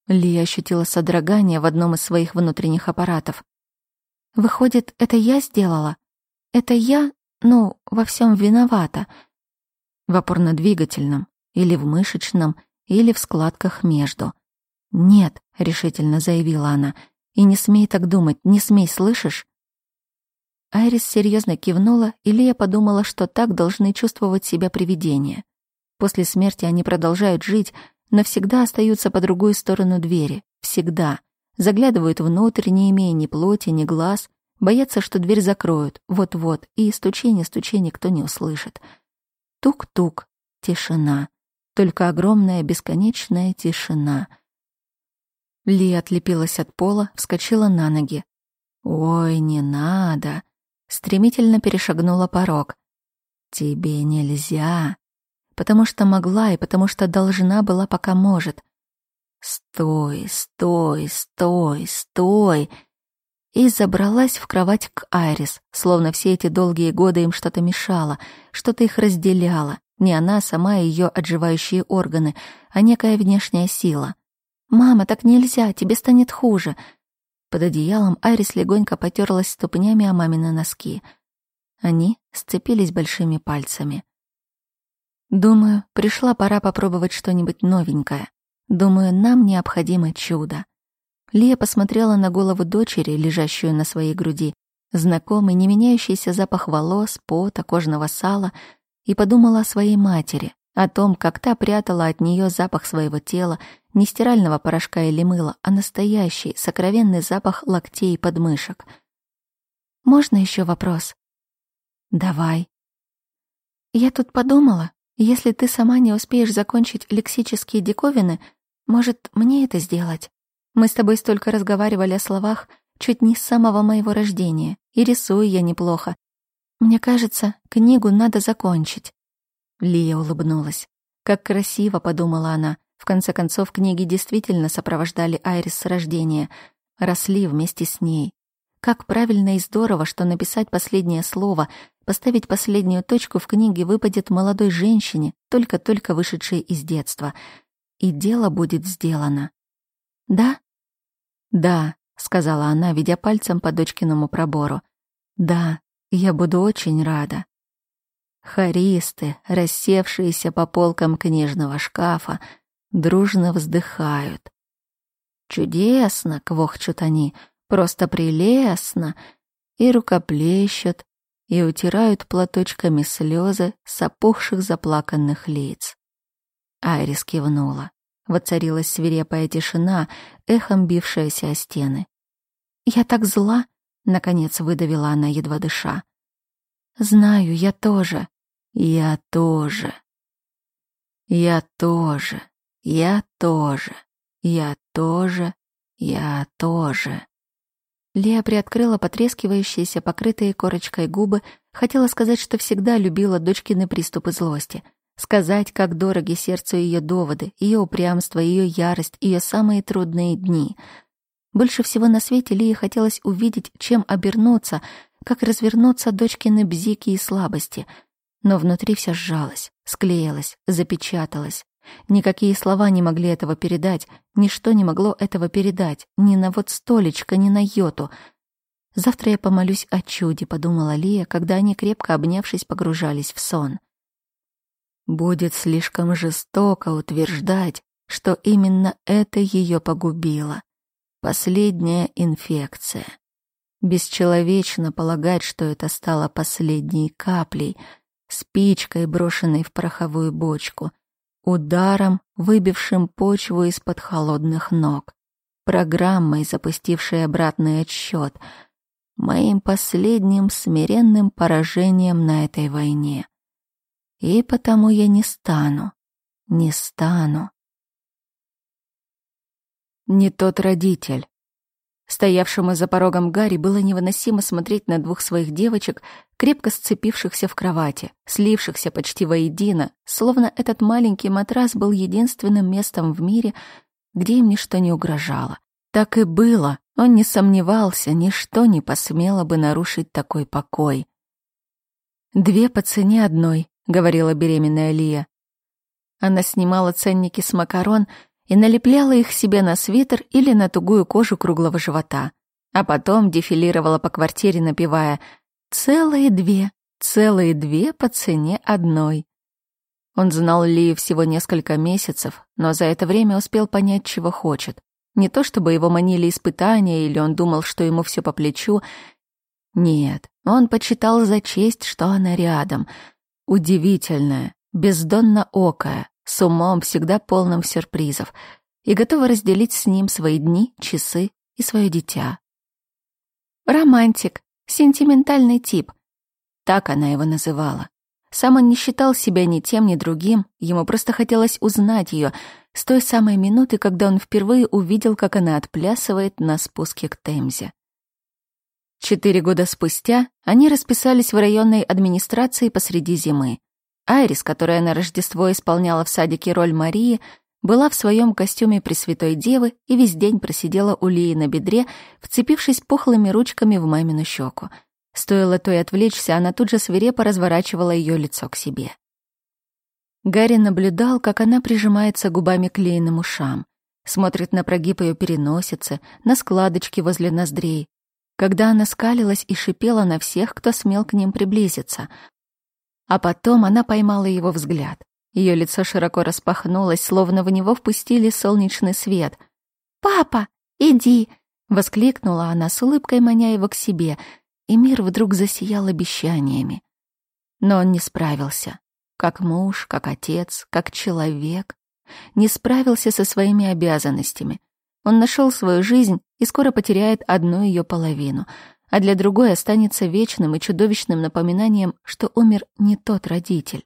Ли ощутила содрогание в одном из своих внутренних аппаратов. «Выходит, это я сделала? Это я, ну, во всем виновата?» В опорно-двигательном, или в мышечном, или в складках между. «Нет», — решительно заявила она, — «и не смей так думать, не смей, слышишь?» Айрис серьезно кивнула, и Лия подумала, что так должны чувствовать себя привидения. После смерти они продолжают жить, но всегда остаются по другую сторону двери. Всегда. Заглядывают внутрь, не имея ни плоти, ни глаз, боятся, что дверь закроют, вот-вот, и стучение-стучение никто не услышит. Тук-тук, тишина. Только огромная бесконечная тишина. Ли отлепилась от пола, вскочила на ноги. «Ой, не надо!» Стремительно перешагнула порог. «Тебе нельзя!» потому что могла и потому что должна была, пока может. Стой, стой, стой, стой. И забралась в кровать к Айрис, словно все эти долгие годы им что-то мешало, что-то их разделяло. Не она сама и ее отживающие органы, а некая внешняя сила. «Мама, так нельзя, тебе станет хуже». под одеялом, Айрис легонько потерлась ступнями о мамины носки. Они сцепились большими пальцами. Думаю, пришла пора попробовать что-нибудь новенькое. Думаю, нам необходимо чудо. Лия посмотрела на голову дочери, лежащую на своей груди, знакомый, не меняющийся запах волос, пота, кожного сала, и подумала о своей матери, о том, как та прятала от нее запах своего тела, не стирального порошка или мыла, а настоящий, сокровенный запах локтей и подмышек. «Можно еще вопрос?» «Давай». «Я тут подумала, если ты сама не успеешь закончить лексические диковины, может, мне это сделать? Мы с тобой столько разговаривали о словах чуть не с самого моего рождения, и рисую я неплохо. Мне кажется, книгу надо закончить». Лия улыбнулась. «Как красиво», — подумала она. В конце концов, книги действительно сопровождали Айрис с рождения, росли вместе с ней. Как правильно и здорово, что написать последнее слово, поставить последнюю точку в книге выпадет молодой женщине, только-только вышедшей из детства. И дело будет сделано. «Да?» «Да», — сказала она, ведя пальцем по дочкиному пробору. «Да, я буду очень рада». Харисты, рассевшиеся по полкам книжного шкафа, дружно вздыхают. «Чудесно!» — квохчут они — Просто прелестно. И рукоплещут, и утирают платочками слезы с опухших заплаканных лиц. Айрис кивнула. Воцарилась свирепая тишина, эхом бившаяся о стены. «Я так зла!» — наконец выдавила она, едва дыша. «Знаю, я тоже. Я тоже. Я тоже. Я тоже. Я тоже. Я тоже». Лея приоткрыла потрескивающиеся, покрытые корочкой губы, хотела сказать, что всегда любила дочкины приступы злости. Сказать, как дороги сердцу ее доводы, ее упрямство, ее ярость, ее самые трудные дни. Больше всего на свете Лии хотелось увидеть, чем обернуться, как развернуться дочкины бзики и слабости. Но внутри все сжалось, склеилось, запечаталось. Никакие слова не могли этого передать, ничто не могло этого передать, ни на вот столечко, ни на йоту. «Завтра я помолюсь о чуде», — подумала Лия, когда они, крепко обнявшись, погружались в сон. «Будет слишком жестоко утверждать, что именно это ее погубило. Последняя инфекция. Бесчеловечно полагать, что это стало последней каплей, спичкой, брошенной в пороховую бочку — ударом, выбившим почву из-под холодных ног, программой, запустившей обратный отсчет, моим последним смиренным поражением на этой войне. И потому я не стану, не стану. Не тот родитель, Стоявшему за порогом Гарри было невыносимо смотреть на двух своих девочек, крепко сцепившихся в кровати, слившихся почти воедино, словно этот маленький матрас был единственным местом в мире, где им ничто не угрожало. Так и было, он не сомневался, ничто не посмело бы нарушить такой покой. «Две по цене одной», — говорила беременная Лия. Она снимала ценники с макарон — и налепляла их себе на свитер или на тугую кожу круглого живота. А потом дефилировала по квартире, напевая «Целые две, целые две по цене одной». Он знал Ли всего несколько месяцев, но за это время успел понять, чего хочет. Не то чтобы его манили испытания или он думал, что ему все по плечу. Нет, он почитал за честь, что она рядом. Удивительная, бездонно окая, с умом, всегда полным сюрпризов, и готова разделить с ним свои дни, часы и свое дитя. Романтик, сентиментальный тип. Так она его называла. Сам он не считал себя ни тем, ни другим, ему просто хотелось узнать ее с той самой минуты, когда он впервые увидел, как она отплясывает на спуске к Темзе. Четыре года спустя они расписались в районной администрации посреди зимы. Айрис, которая на Рождество исполняла в садике роль Марии, была в своем костюме Пресвятой Девы и весь день просидела у Лии на бедре, вцепившись пухлыми ручками в мамину щеку. Стоило той отвлечься, она тут же свирепо разворачивала ее лицо к себе. Гарри наблюдал, как она прижимается губами к Лейным ушам. смотрит на прогиб ее переносицы, на складочки возле ноздрей, когда она скалилась и шипела на всех, кто смел к ним приблизиться. А потом она поймала его взгляд. Ее лицо широко распахнулось, словно в него впустили солнечный свет. «Папа, иди!» — воскликнула она с улыбкой, маня его к себе, и мир вдруг засиял обещаниями. Но он не справился. Как муж, как отец, как человек. Не справился со своими обязанностями. Он нашел свою жизнь и скоро потеряет одну ее половину, а для другой останется вечным и чудовищным напоминанием, что умер не тот родитель.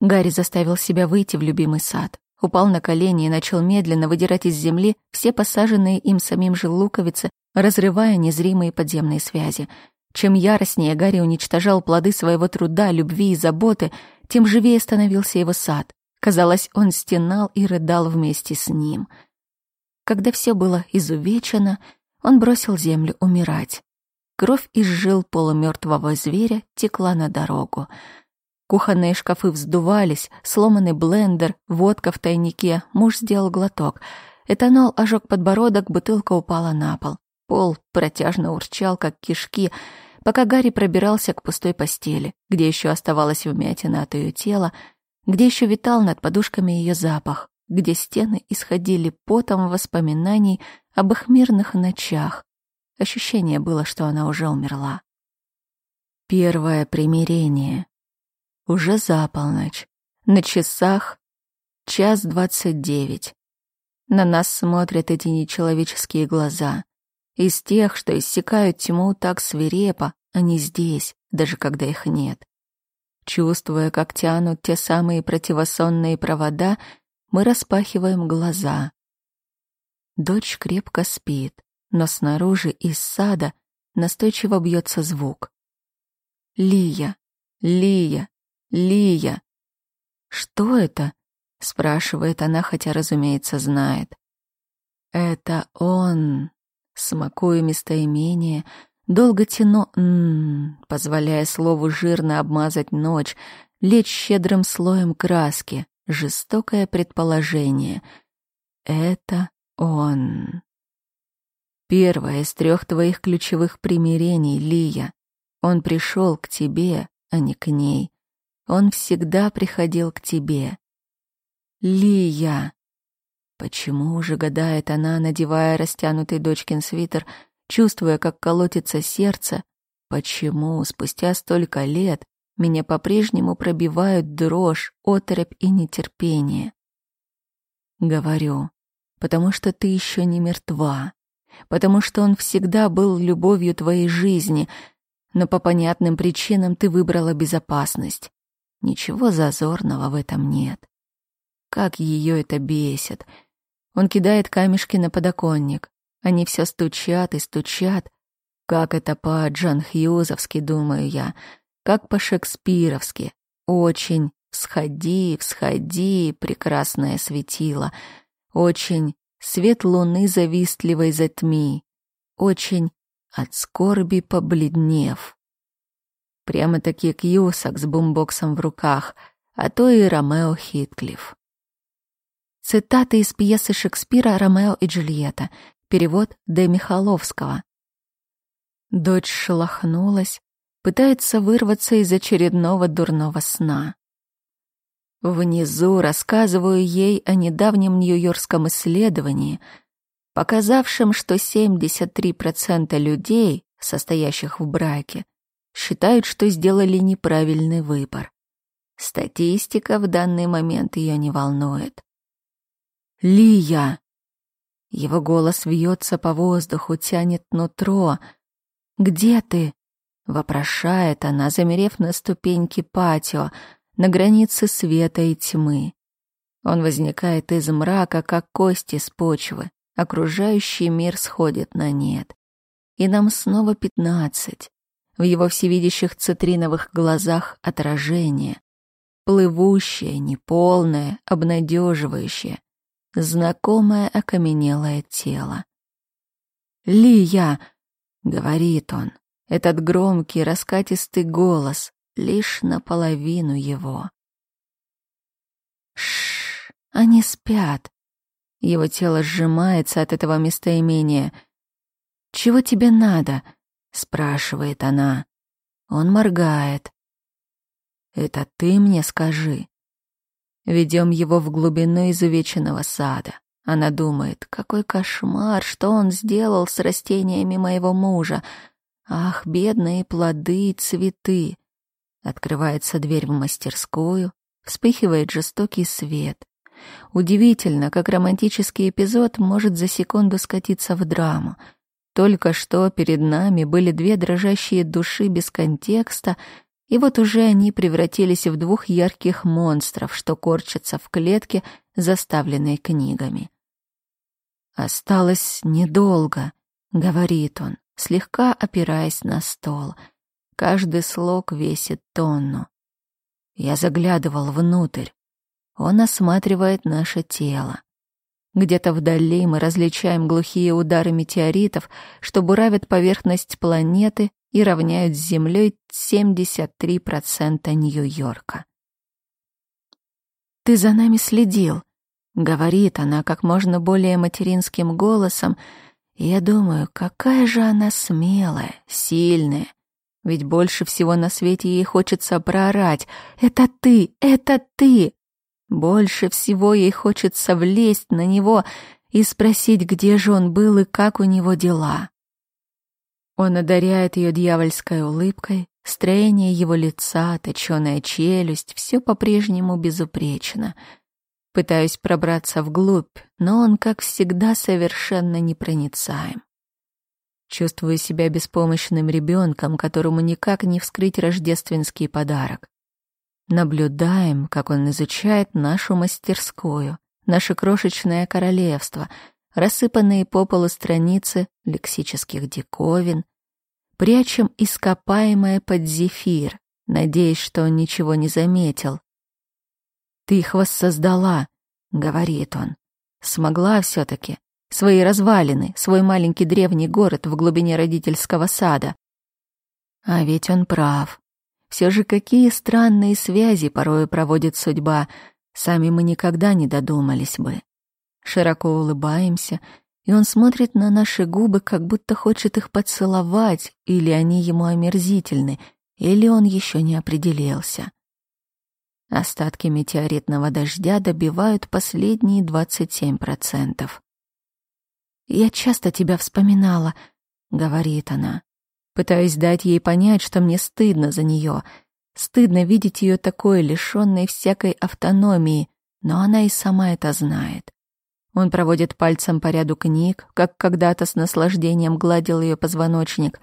Гарри заставил себя выйти в любимый сад, упал на колени и начал медленно выдирать из земли все посаженные им самим же луковицы, разрывая незримые подземные связи. Чем яростнее Гарри уничтожал плоды своего труда, любви и заботы, тем живее становился его сад. Казалось, он стенал и рыдал вместе с ним — когда все было изувечено, он бросил землю умирать. Кровь из жил полумертвого зверя текла на дорогу. Кухонные шкафы вздувались, сломанный блендер, водка в тайнике. Муж сделал глоток. Этанол ожег подбородок, бутылка упала на пол. Пол протяжно урчал, как кишки, пока Гарри пробирался к пустой постели, где еще оставалась вмятина от ее тела, где еще витал над подушками ее запах где стены исходили потом воспоминаний об их мирных ночах. Ощущение было, что она уже умерла. Первое примирение. Уже за полночь. На часах час двадцать девять. На нас смотрят эти нечеловеческие глаза. Из тех, что иссякают тьму так свирепо, они здесь, даже когда их нет. Чувствуя, как тянут те самые противосонные провода, мы распахиваем глаза. Дочь крепко спит, но снаружи из сада настойчиво бьется звук. «Лия! Лия! Лия!» «Что это?» — спрашивает она, хотя, разумеется, знает. «Это он!» Смакую местоимение, долго тяну «м», позволяя слову жирно обмазать ночь, лечь щедрым слоем краски жестокое предположение. Это он. Первое из трех твоих ключевых примирений, Лия. Он пришел к тебе, а не к ней. Он всегда приходил к тебе. Лия. Почему уже гадает она, надевая растянутый дочкин свитер, чувствуя, как колотится сердце? Почему спустя столько лет меня по-прежнему пробивают дрожь, оторопь и нетерпение. Говорю, потому что ты еще не мертва, потому что он всегда был любовью твоей жизни, но по понятным причинам ты выбрала безопасность. Ничего зазорного в этом нет. Как ее это бесит. Он кидает камешки на подоконник. Они все стучат и стучат. Как это по-Джан Хьюзовски, думаю я — как по-шекспировски. Очень «Всходи, всходи, прекрасное светило». Очень «Свет луны завистливой затми». Очень «От скорби побледнев». Прямо-таки Кьюсак с бумбоксом в руках, а то и Ромео Хитклифф. Цитаты из пьесы Шекспира «Ромео и Джульетта», перевод Д. Михаловского. Дочь шелохнулась, пытается вырваться из очередного дурного сна. Внизу рассказываю ей о недавнем нью-йоркском исследовании, показавшем, что 73% людей, состоящих в браке, считают, что сделали неправильный выбор. Статистика в данный момент ее не волнует. «Лия!» Его голос вьется по воздуху, тянет нутро. «Где ты?» Вопрошает она, замерев на ступеньке патио, на границе света и тьмы. Он возникает из мрака, как кости с почвы. Окружающий мир сходит на нет. И нам снова пятнадцать. В его всевидящих цитриновых глазах отражение. Плывущее, неполное, обнадеживающее. Знакомое окаменелое тело. «Лия!» — говорит он. Этот громкий, раскатистый голос, лишь наполовину его. Шш, они спят. Его тело сжимается от этого местоимения. «Чего тебе надо?» — спрашивает она. Он моргает. «Это ты мне скажи». Ведем его в глубину изувеченного сада. Она думает, какой кошмар, что он сделал с растениями моего мужа. Ах, бедные плоды и цветы. Открывается дверь в мастерскую, вспыхивает жестокий свет. Удивительно, как романтический эпизод может за секунду скатиться в драму. Только что перед нами были две дрожащие души без контекста, и вот уже они превратились в двух ярких монстров, что корчатся в клетке, заставленной книгами. «Осталось недолго», — говорит он, слегка опираясь на стол. Каждый слог весит тонну. Я заглядывал внутрь. Он осматривает наше тело. Где-то вдали мы различаем глухие удары метеоритов, что буравят поверхность планеты и равняют с Землей 73% Нью-Йорка. «Ты за нами следил», — говорит она как можно более материнским голосом, я думаю, какая же она смелая, сильная. Ведь больше всего на свете ей хочется проорать «Это ты! Это ты!» Больше всего ей хочется влезть на него и спросить, где же он был и как у него дела. Он одаряет ее дьявольской улыбкой, строение его лица, точёная челюсть, все по-прежнему безупречно. Пытаюсь пробраться вглубь, но он, как всегда, совершенно непроницаем. Чувствую себя беспомощным ребенком, которому никак не вскрыть рождественский подарок. Наблюдаем, как он изучает нашу мастерскую, наше крошечное королевство, рассыпанные по полу страницы лексических диковин, прячем ископаемое под зефир, надеясь, что он ничего не заметил. «Ты их воссоздала», — говорит он. «Смогла все таки Свои развалины, свой маленький древний город в глубине родительского сада». А ведь он прав. Все же какие странные связи порой проводит судьба, сами мы никогда не додумались бы. Широко улыбаемся, и он смотрит на наши губы, как будто хочет их поцеловать, или они ему омерзительны, или он еще не определился. Остатки метеоритного дождя добивают последние 27%. «Я часто тебя вспоминала», — говорит она. Пытаюсь дать ей понять, что мне стыдно за нее. Стыдно видеть ее такой, лишенной всякой автономии, но она и сама это знает. Он проводит пальцем по ряду книг, как когда-то с наслаждением гладил ее позвоночник.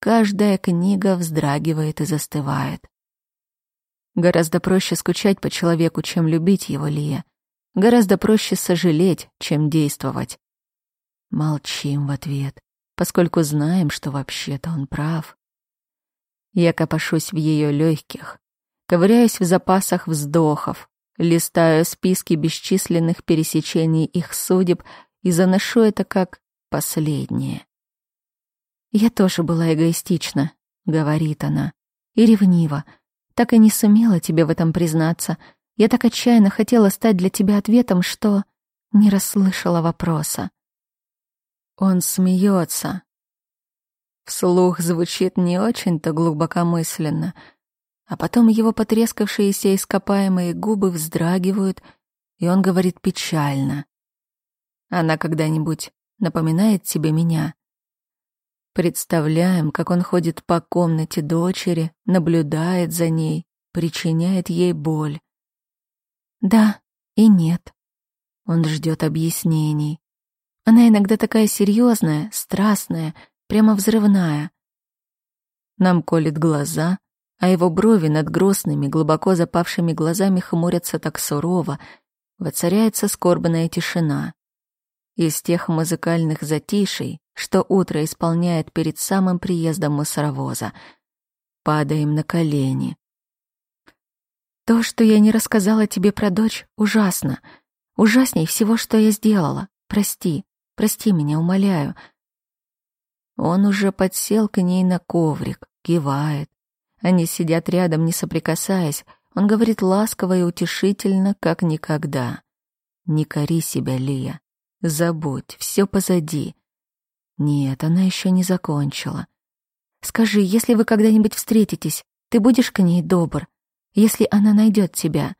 Каждая книга вздрагивает и застывает. Гораздо проще скучать по человеку, чем любить его, Лия. Гораздо проще сожалеть, чем действовать. Молчим в ответ поскольку знаем, что вообще-то он прав. Я копошусь в ее легких, ковыряюсь в запасах вздохов, листаю списки бесчисленных пересечений их судеб и заношу это как последнее. «Я тоже была эгоистична», — говорит она, — «и ревнива. Так и не сумела тебе в этом признаться. Я так отчаянно хотела стать для тебя ответом, что не расслышала вопроса. Он смеется. Вслух звучит не очень-то глубокомысленно, а потом его потрескавшиеся ископаемые губы вздрагивают, и он говорит печально. Она когда-нибудь напоминает тебе меня? Представляем, как он ходит по комнате дочери, наблюдает за ней, причиняет ей боль. Да и нет. Он ждет объяснений. Она иногда такая серьезная, страстная, прямо взрывная. Нам колет глаза, а его брови над грустными, глубоко запавшими глазами хмурятся так сурово, воцаряется скорбная тишина. Из тех музыкальных затишей, что утро исполняет перед самым приездом мусоровоза. Падаем на колени. То, что я не рассказала тебе про дочь, ужасно. Ужасней всего, что я сделала. Прости. Прости меня, умоляю. Он уже подсел к ней на коврик, кивает. Они сидят рядом, не соприкасаясь. Он говорит ласково и утешительно, как никогда. Не кори себя, Лия. Забудь, все позади. Нет, она еще не закончила. Скажи, если вы когда-нибудь встретитесь, ты будешь к ней добр, если она найдет тебя?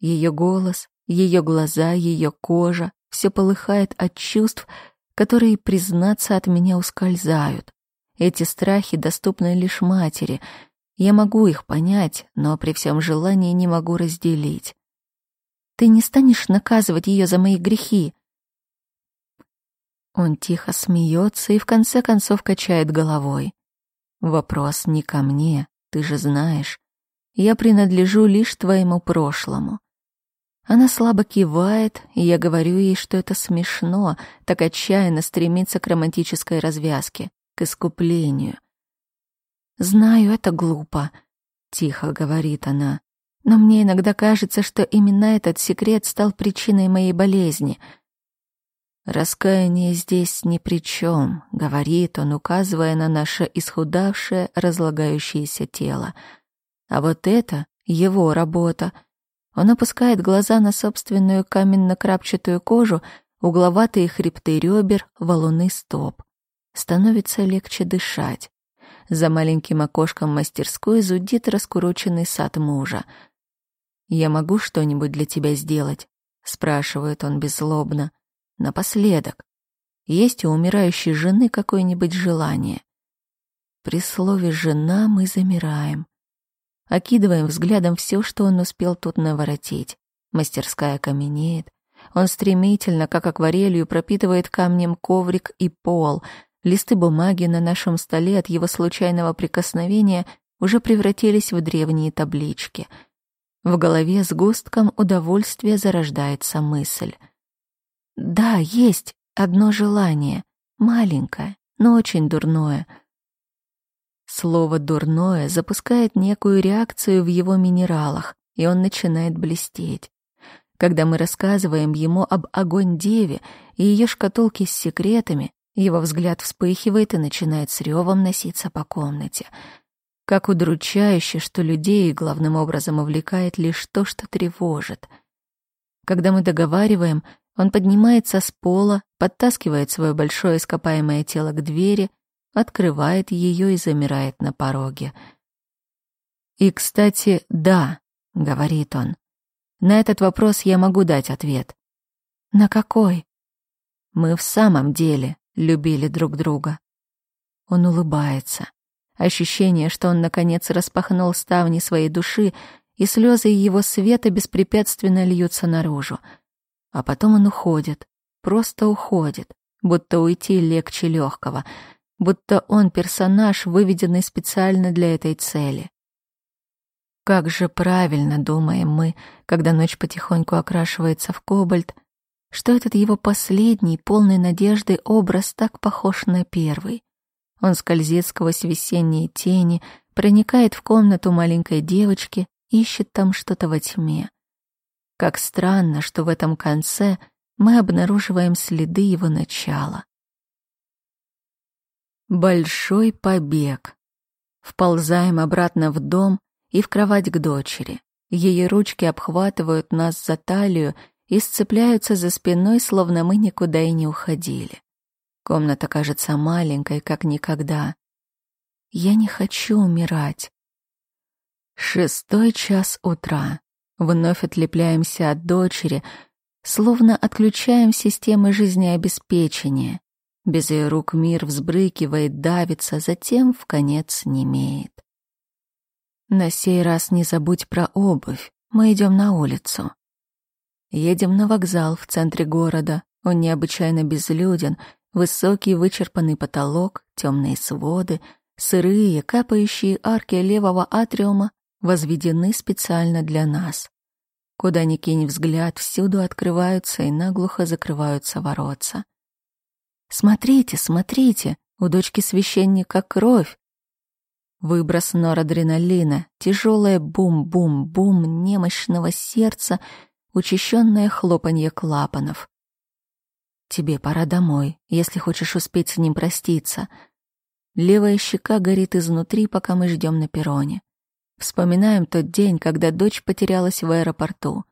Ее голос, ее глаза, ее кожа — все полыхает от чувств, которые, признаться, от меня ускользают. Эти страхи доступны лишь матери. Я могу их понять, но при всем желании не могу разделить. Ты не станешь наказывать ее за мои грехи. Он тихо смеется и в конце концов качает головой. Вопрос не ко мне, ты же знаешь. Я принадлежу лишь твоему прошлому. Она слабо кивает, и я говорю ей, что это смешно, так отчаянно стремиться к романтической развязке, к искуплению. «Знаю, это глупо», — тихо говорит она. «Но мне иногда кажется, что именно этот секрет стал причиной моей болезни». «Раскаяние здесь ни при чем», — говорит он, указывая на наше исхудавшее, разлагающееся тело. «А вот это его работа». Он опускает глаза на собственную каменно-крапчатую кожу, угловатые хребты ребер, валуны стоп. Становится легче дышать. За маленьким окошком мастерской зудит раскуроченный сад мужа. «Я могу что-нибудь для тебя сделать?» — спрашивает он беззлобно. «Напоследок. Есть у умирающей жены какое-нибудь желание?» При слове «жена» мы замираем. Окидываем взглядом все, что он успел тут наворотить. Мастерская каменеет. Он стремительно, как акварелью, пропитывает камнем коврик и пол — Листы бумаги на нашем столе от его случайного прикосновения уже превратились в древние таблички. В голове с густком удовольствия зарождается мысль. Да, есть одно желание, маленькое, но очень дурное. Слово «дурное» запускает некую реакцию в его минералах, и он начинает блестеть. Когда мы рассказываем ему об огонь-деве и ее шкатулке с секретами, его взгляд вспыхивает и начинает с ревом носиться по комнате. Как удручающе, что людей главным образом увлекает лишь то, что тревожит. Когда мы договариваем, он поднимается с пола, подтаскивает свое большое ископаемое тело к двери, открывает ее и замирает на пороге. «И, кстати, да», — говорит он, — «на этот вопрос я могу дать ответ». «На какой?» «Мы в самом деле любили друг друга. Он улыбается. Ощущение, что он наконец распахнул ставни своей души, и слезы его света беспрепятственно льются наружу. А потом он уходит, просто уходит, будто уйти легче легкого, будто он персонаж, выведенный специально для этой цели. Как же правильно думаем мы, когда ночь потихоньку окрашивается в кобальт, что этот его последний, полный надежды образ так похож на первый. Он скользит сквозь весенние тени, проникает в комнату маленькой девочки, ищет там что-то во тьме. Как странно, что в этом конце мы обнаруживаем следы его начала. Большой побег. Вползаем обратно в дом и в кровать к дочери. Ее ручки обхватывают нас за талию и сцепляются за спиной, словно мы никуда и не уходили. Комната кажется маленькой, как никогда. Я не хочу умирать. Шестой час утра. Вновь отлепляемся от дочери, словно отключаем системы жизнеобеспечения. Без ее рук мир взбрыкивает, давится, затем в конец немеет. На сей раз не забудь про обувь. Мы идем на улицу. Едем на вокзал в центре города. Он необычайно безлюден. Высокий вычерпанный потолок, темные своды, сырые, капающие арки левого атриума возведены специально для нас. Куда ни кинь взгляд, всюду открываются и наглухо закрываются воротца. «Смотрите, смотрите, у дочки священника кровь!» Выброс норадреналина, тяжелое бум-бум-бум немощного сердца — учащенное хлопанье клапанов. «Тебе пора домой, если хочешь успеть с ним проститься». Левая щека горит изнутри, пока мы ждем на перроне. Вспоминаем тот день, когда дочь потерялась в аэропорту.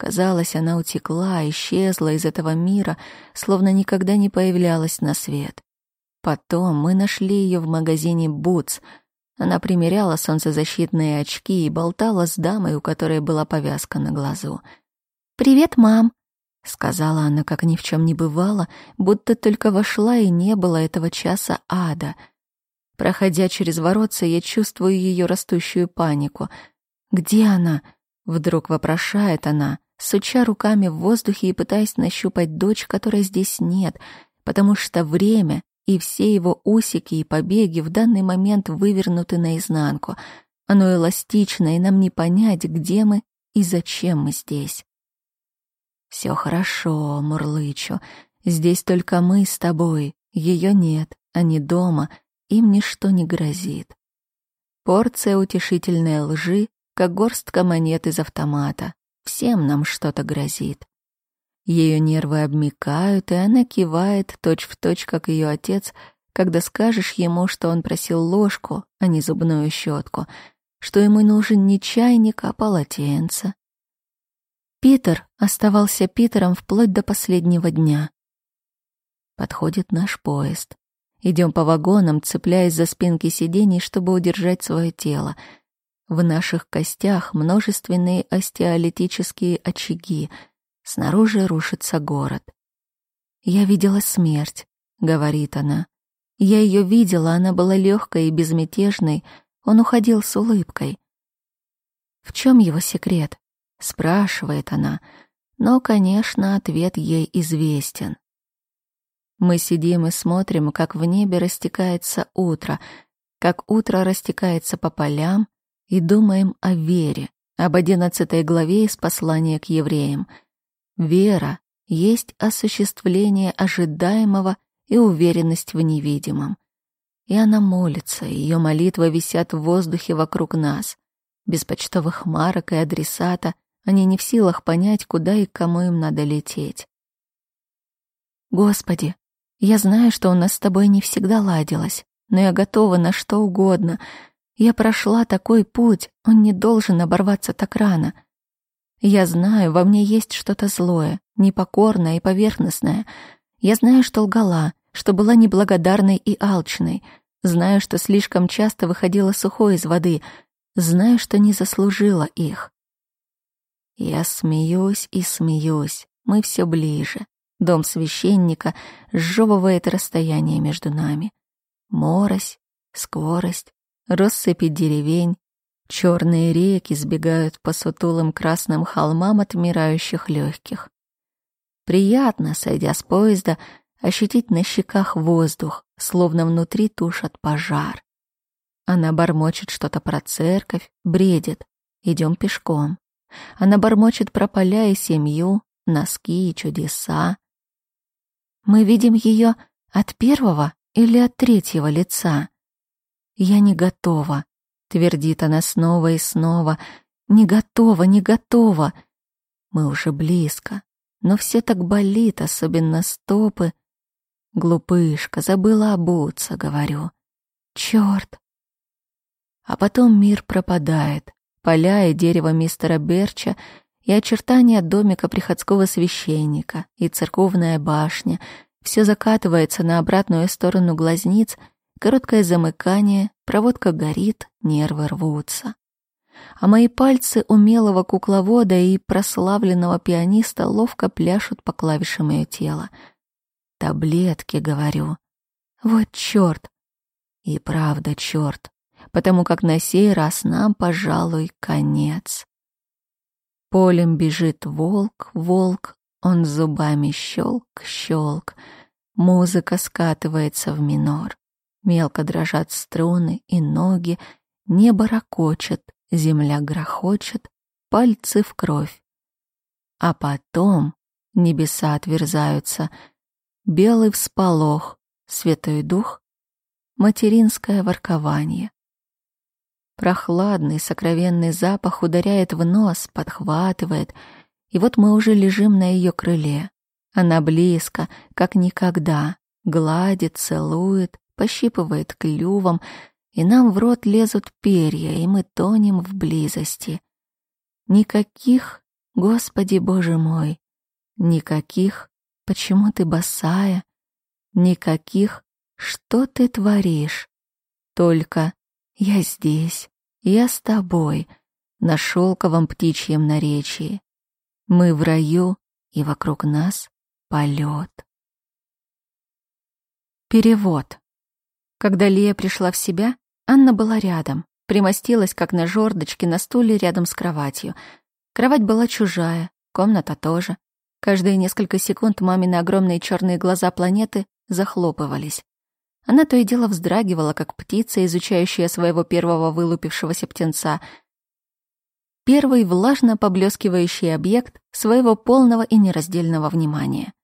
Казалось, она утекла, исчезла из этого мира, словно никогда не появлялась на свет. Потом мы нашли ее в магазине «Бутс». Она примеряла солнцезащитные очки и болтала с дамой, у которой была повязка на глазу. «Привет, мам!» — сказала она, как ни в чем не бывало, будто только вошла и не было этого часа ада. Проходя через воротца, я чувствую ее растущую панику. «Где она?» — вдруг вопрошает она, суча руками в воздухе и пытаясь нащупать дочь, которой здесь нет, потому что время и все его усики и побеги в данный момент вывернуты наизнанку. Оно эластично, и нам не понять, где мы и зачем мы здесь. Все хорошо, Мурлычу. Здесь только мы с тобой. Ее нет, они дома, им ничто не грозит. Порция утешительной лжи, как горстка монет из автомата. Всем нам что-то грозит. Ее нервы обмикают, и она кивает точь-в-точь, как ее отец, когда скажешь ему, что он просил ложку, а не зубную щетку, что ему нужен не чайник, а полотенце. Питер оставался Питером вплоть до последнего дня. Подходит наш поезд. Идем по вагонам, цепляясь за спинки сидений, чтобы удержать свое тело. В наших костях множественные остеолитические очаги — Снаружи рушится город. «Я видела смерть», — говорит она. «Я ее видела, она была легкой и безмятежной, он уходил с улыбкой». «В чем его секрет?» — спрашивает она, но, конечно, ответ ей известен. Мы сидим и смотрим, как в небе растекается утро, как утро растекается по полям, и думаем о вере, об одиннадцатой главе из послания к евреям — Вера есть осуществление ожидаемого и уверенность в невидимом. И она молится, ее молитвы висят в воздухе вокруг нас. Без почтовых марок и адресата они не в силах понять, куда и к кому им надо лететь. Господи, я знаю, что у нас с тобой не всегда ладилось, но я готова на что угодно. Я прошла такой путь, он не должен оборваться так рано — я знаю, во мне есть что-то злое, непокорное и поверхностное. Я знаю, что лгала, что была неблагодарной и алчной. Знаю, что слишком часто выходила сухой из воды. Знаю, что не заслужила их. Я смеюсь и смеюсь. Мы все ближе. Дом священника сжевывает расстояние между нами. Морось, скорость, россыпи деревень, Черные реки сбегают по сутулым красным холмам отмирающих легких. Приятно, сойдя с поезда, ощутить на щеках воздух, словно внутри тушат пожар. Она бормочет что-то про церковь, бредит. Идем пешком. Она бормочет про поля и семью, носки и чудеса. Мы видим ее от первого или от третьего лица. Я не готова Твердит она снова и снова. Не готова, не готова. Мы уже близко. Но все так болит, особенно стопы. Глупышка, забыла обуться, говорю. Черт! А потом мир пропадает. Поля и дерево мистера Берча и очертания домика приходского священника, и церковная башня. Все закатывается на обратную сторону глазниц — Короткое замыкание, проводка горит, нервы рвутся. А мои пальцы умелого кукловода и прославленного пианиста ловко пляшут по клавишам ее тела. Таблетки, говорю. Вот чёрт. И правда чёрт, потому как на сей раз нам, пожалуй, конец. Полем бежит волк, волк, он зубами щелк, щелк. Музыка скатывается в минор. Мелко дрожат струны и ноги, небо ракочет, земля грохочет, пальцы в кровь. А потом небеса отверзаются, белый всполох, святой дух, материнское воркование. Прохладный, сокровенный запах ударяет в нос, подхватывает, и вот мы уже лежим на ее крыле. Она близко, как никогда, гладит, целует, пощипывает клювом, и нам в рот лезут перья, и мы тонем в близости. Никаких Господи, Боже мой! Никаких «Почему ты босая?» Никаких «Что ты творишь?» Только «Я здесь, я с тобой» на шелковом птичьем наречии. Мы в раю, и вокруг нас полет. Перевод. Когда Лия пришла в себя, Анна была рядом, примостилась, как на жердочке, на стуле рядом с кроватью. Кровать была чужая, комната тоже. Каждые несколько секунд мамины огромные черные глаза планеты захлопывались. Она то и дело вздрагивала, как птица, изучающая своего первого вылупившегося птенца. Первый влажно поблескивающий объект своего полного и нераздельного внимания.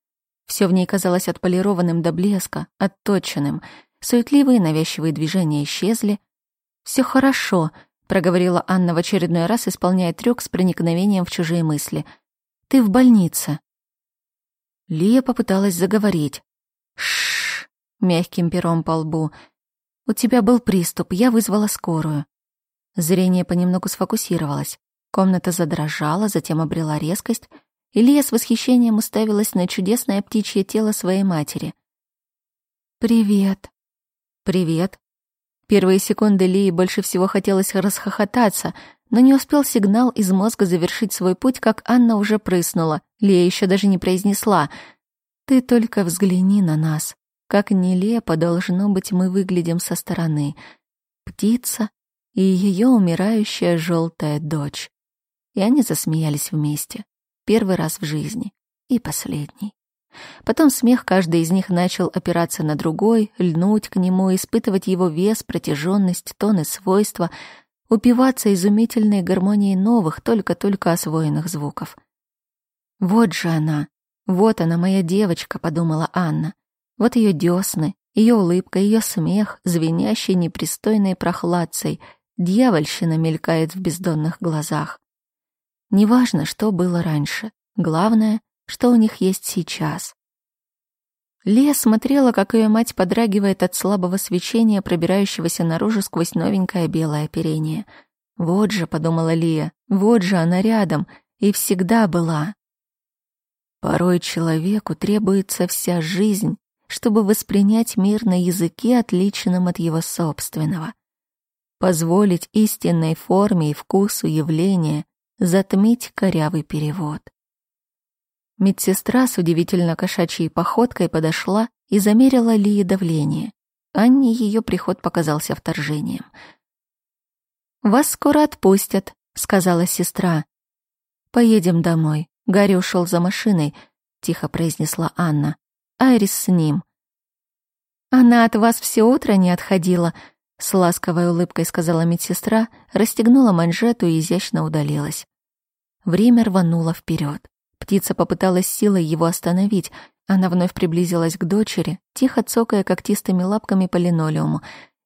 Все в ней казалось отполированным до блеска, отточенным. Суетливые навязчивые движения исчезли. Все хорошо», — проговорила Анна в очередной раз, исполняя трюк с проникновением в чужие мысли. «Ты в больнице». Лия попыталась заговорить. Шш, мягким пером по лбу. У тебя был приступ, я вызвала скорую. Зрение понемногу сфокусировалось. Комната задрожала, затем обрела резкость, и Лия с восхищением уставилась на чудесное птичье тело своей матери. «Привет». «Привет». Первые секунды Лии больше всего хотелось расхохотаться, но не успел сигнал из мозга завершить свой путь, как Анна уже прыснула. Лия еще даже не произнесла «Ты только взгляни на нас. Как нелепо, должно быть, мы выглядим со стороны. Птица и ее умирающая желтая дочь». И они засмеялись вместе. Первый раз в жизни. И последний. Потом смех каждый из них начал опираться на другой, льнуть к нему, испытывать его вес, протяженность, тон и свойства — упиваться изумительной гармонией новых, только-только освоенных звуков. «Вот же она! Вот она, моя девочка!» — подумала Анна. Вот ее десны, ее улыбка, ее смех, звенящий непристойной прохладцей, дьявольщина мелькает в бездонных глазах. Неважно, что было раньше, главное, что у них есть сейчас. Лия смотрела, как ее мать подрагивает от слабого свечения, пробирающегося наружу сквозь новенькое белое оперение. «Вот же», — подумала Лия, — «вот же она рядом, и всегда была». Порой человеку требуется вся жизнь, чтобы воспринять мир на языке, отличном от его собственного. Позволить истинной форме и вкусу явления затмить корявый перевод. Медсестра с удивительно кошачьей походкой подошла и замерила Лии давление. Анне ее приход показался вторжением. «Вас скоро отпустят», — сказала сестра. «Поедем домой». Гарри ушел за машиной, — тихо произнесла Анна. «Айрис с ним». «Она от вас все утро не отходила», — с ласковой улыбкой сказала медсестра, расстегнула манжету и изящно удалилась. Время рвануло вперед. Птица попыталась силой его остановить. Она вновь приблизилась к дочери, тихо цокая когтистыми лапками по линолеуму,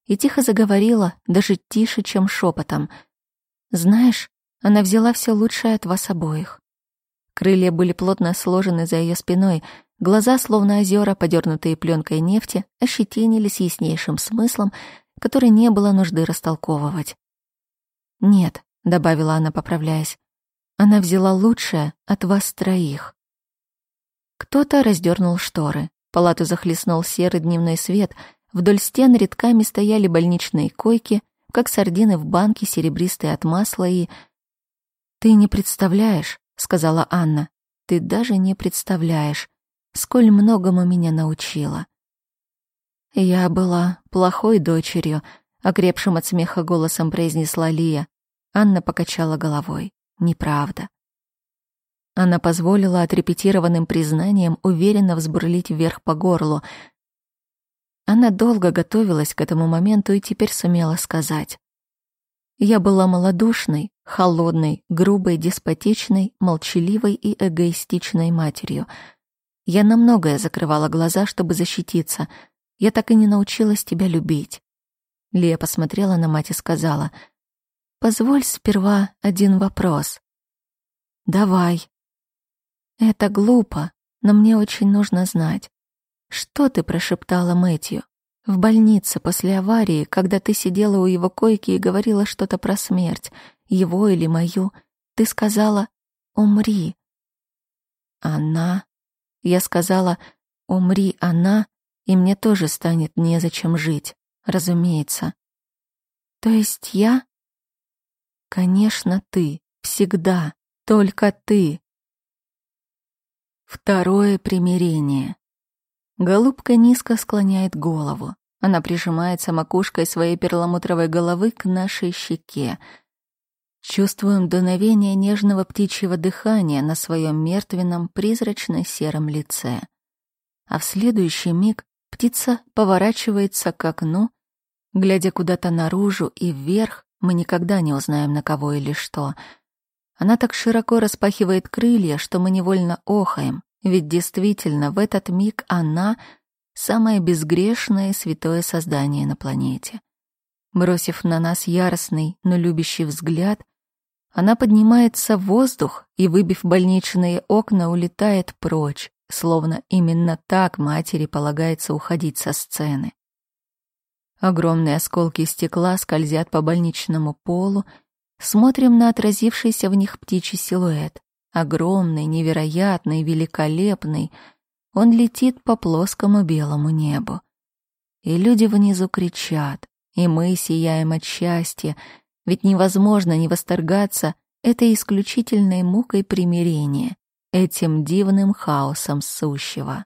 и тихо заговорила, даже тише, чем шепотом. «Знаешь, она взяла все лучшее от вас обоих». Крылья были плотно сложены за ее спиной, глаза, словно озера, подернутые пленкой нефти, ощетинились яснейшим смыслом, который не было нужды растолковывать. «Нет», — добавила она, поправляясь, она взяла лучшее от вас троих. Кто-то раздернул шторы. Палату захлестнул серый дневной свет. Вдоль стен редками стояли больничные койки, как сардины в банке, серебристые от масла и... «Ты не представляешь», — сказала Анна, — «ты даже не представляешь, сколь многому меня научила». «Я была плохой дочерью», — окрепшим от смеха голосом произнесла Лия. Анна покачала головой. Неправда. Она позволила отрепетированным признаниям уверенно взбурлить вверх по горлу. Она долго готовилась к этому моменту и теперь сумела сказать. Я была малодушной, холодной, грубой, деспотичной, молчаливой и эгоистичной матерью. Я на многое закрывала глаза, чтобы защититься. Я так и не научилась тебя любить. Лия посмотрела на мать и сказала — Позволь сперва один вопрос. Давай. Это глупо, но мне очень нужно знать. Что ты прошептала Мэтью в больнице после аварии, когда ты сидела у его койки и говорила что-то про смерть, его или мою? Ты сказала умри. Она... Я сказала, умри она, и мне тоже станет незачем жить, разумеется. То есть я? Конечно, ты. Всегда. Только ты. Второе примирение. Голубка низко склоняет голову. Она прижимается макушкой своей перламутровой головы к нашей щеке. Чувствуем дуновение нежного птичьего дыхания на своем мертвенном призрачно-сером лице. А в следующий миг птица поворачивается к окну, глядя куда-то наружу и вверх, мы никогда не узнаем, на кого или что. Она так широко распахивает крылья, что мы невольно охаем, ведь действительно в этот миг она — самое безгрешное и святое создание на планете. Бросив на нас яростный, но любящий взгляд, она поднимается в воздух и, выбив больничные окна, улетает прочь, словно именно так матери полагается уходить со сцены. Огромные осколки стекла скользят по больничному полу, смотрим на отразившийся в них птичий силуэт. Огромный, невероятный, великолепный — он летит по плоскому белому небу. И люди внизу кричат, и мы сияем от счастья, ведь невозможно не восторгаться этой исключительной мукой примирения, этим дивным хаосом сущего.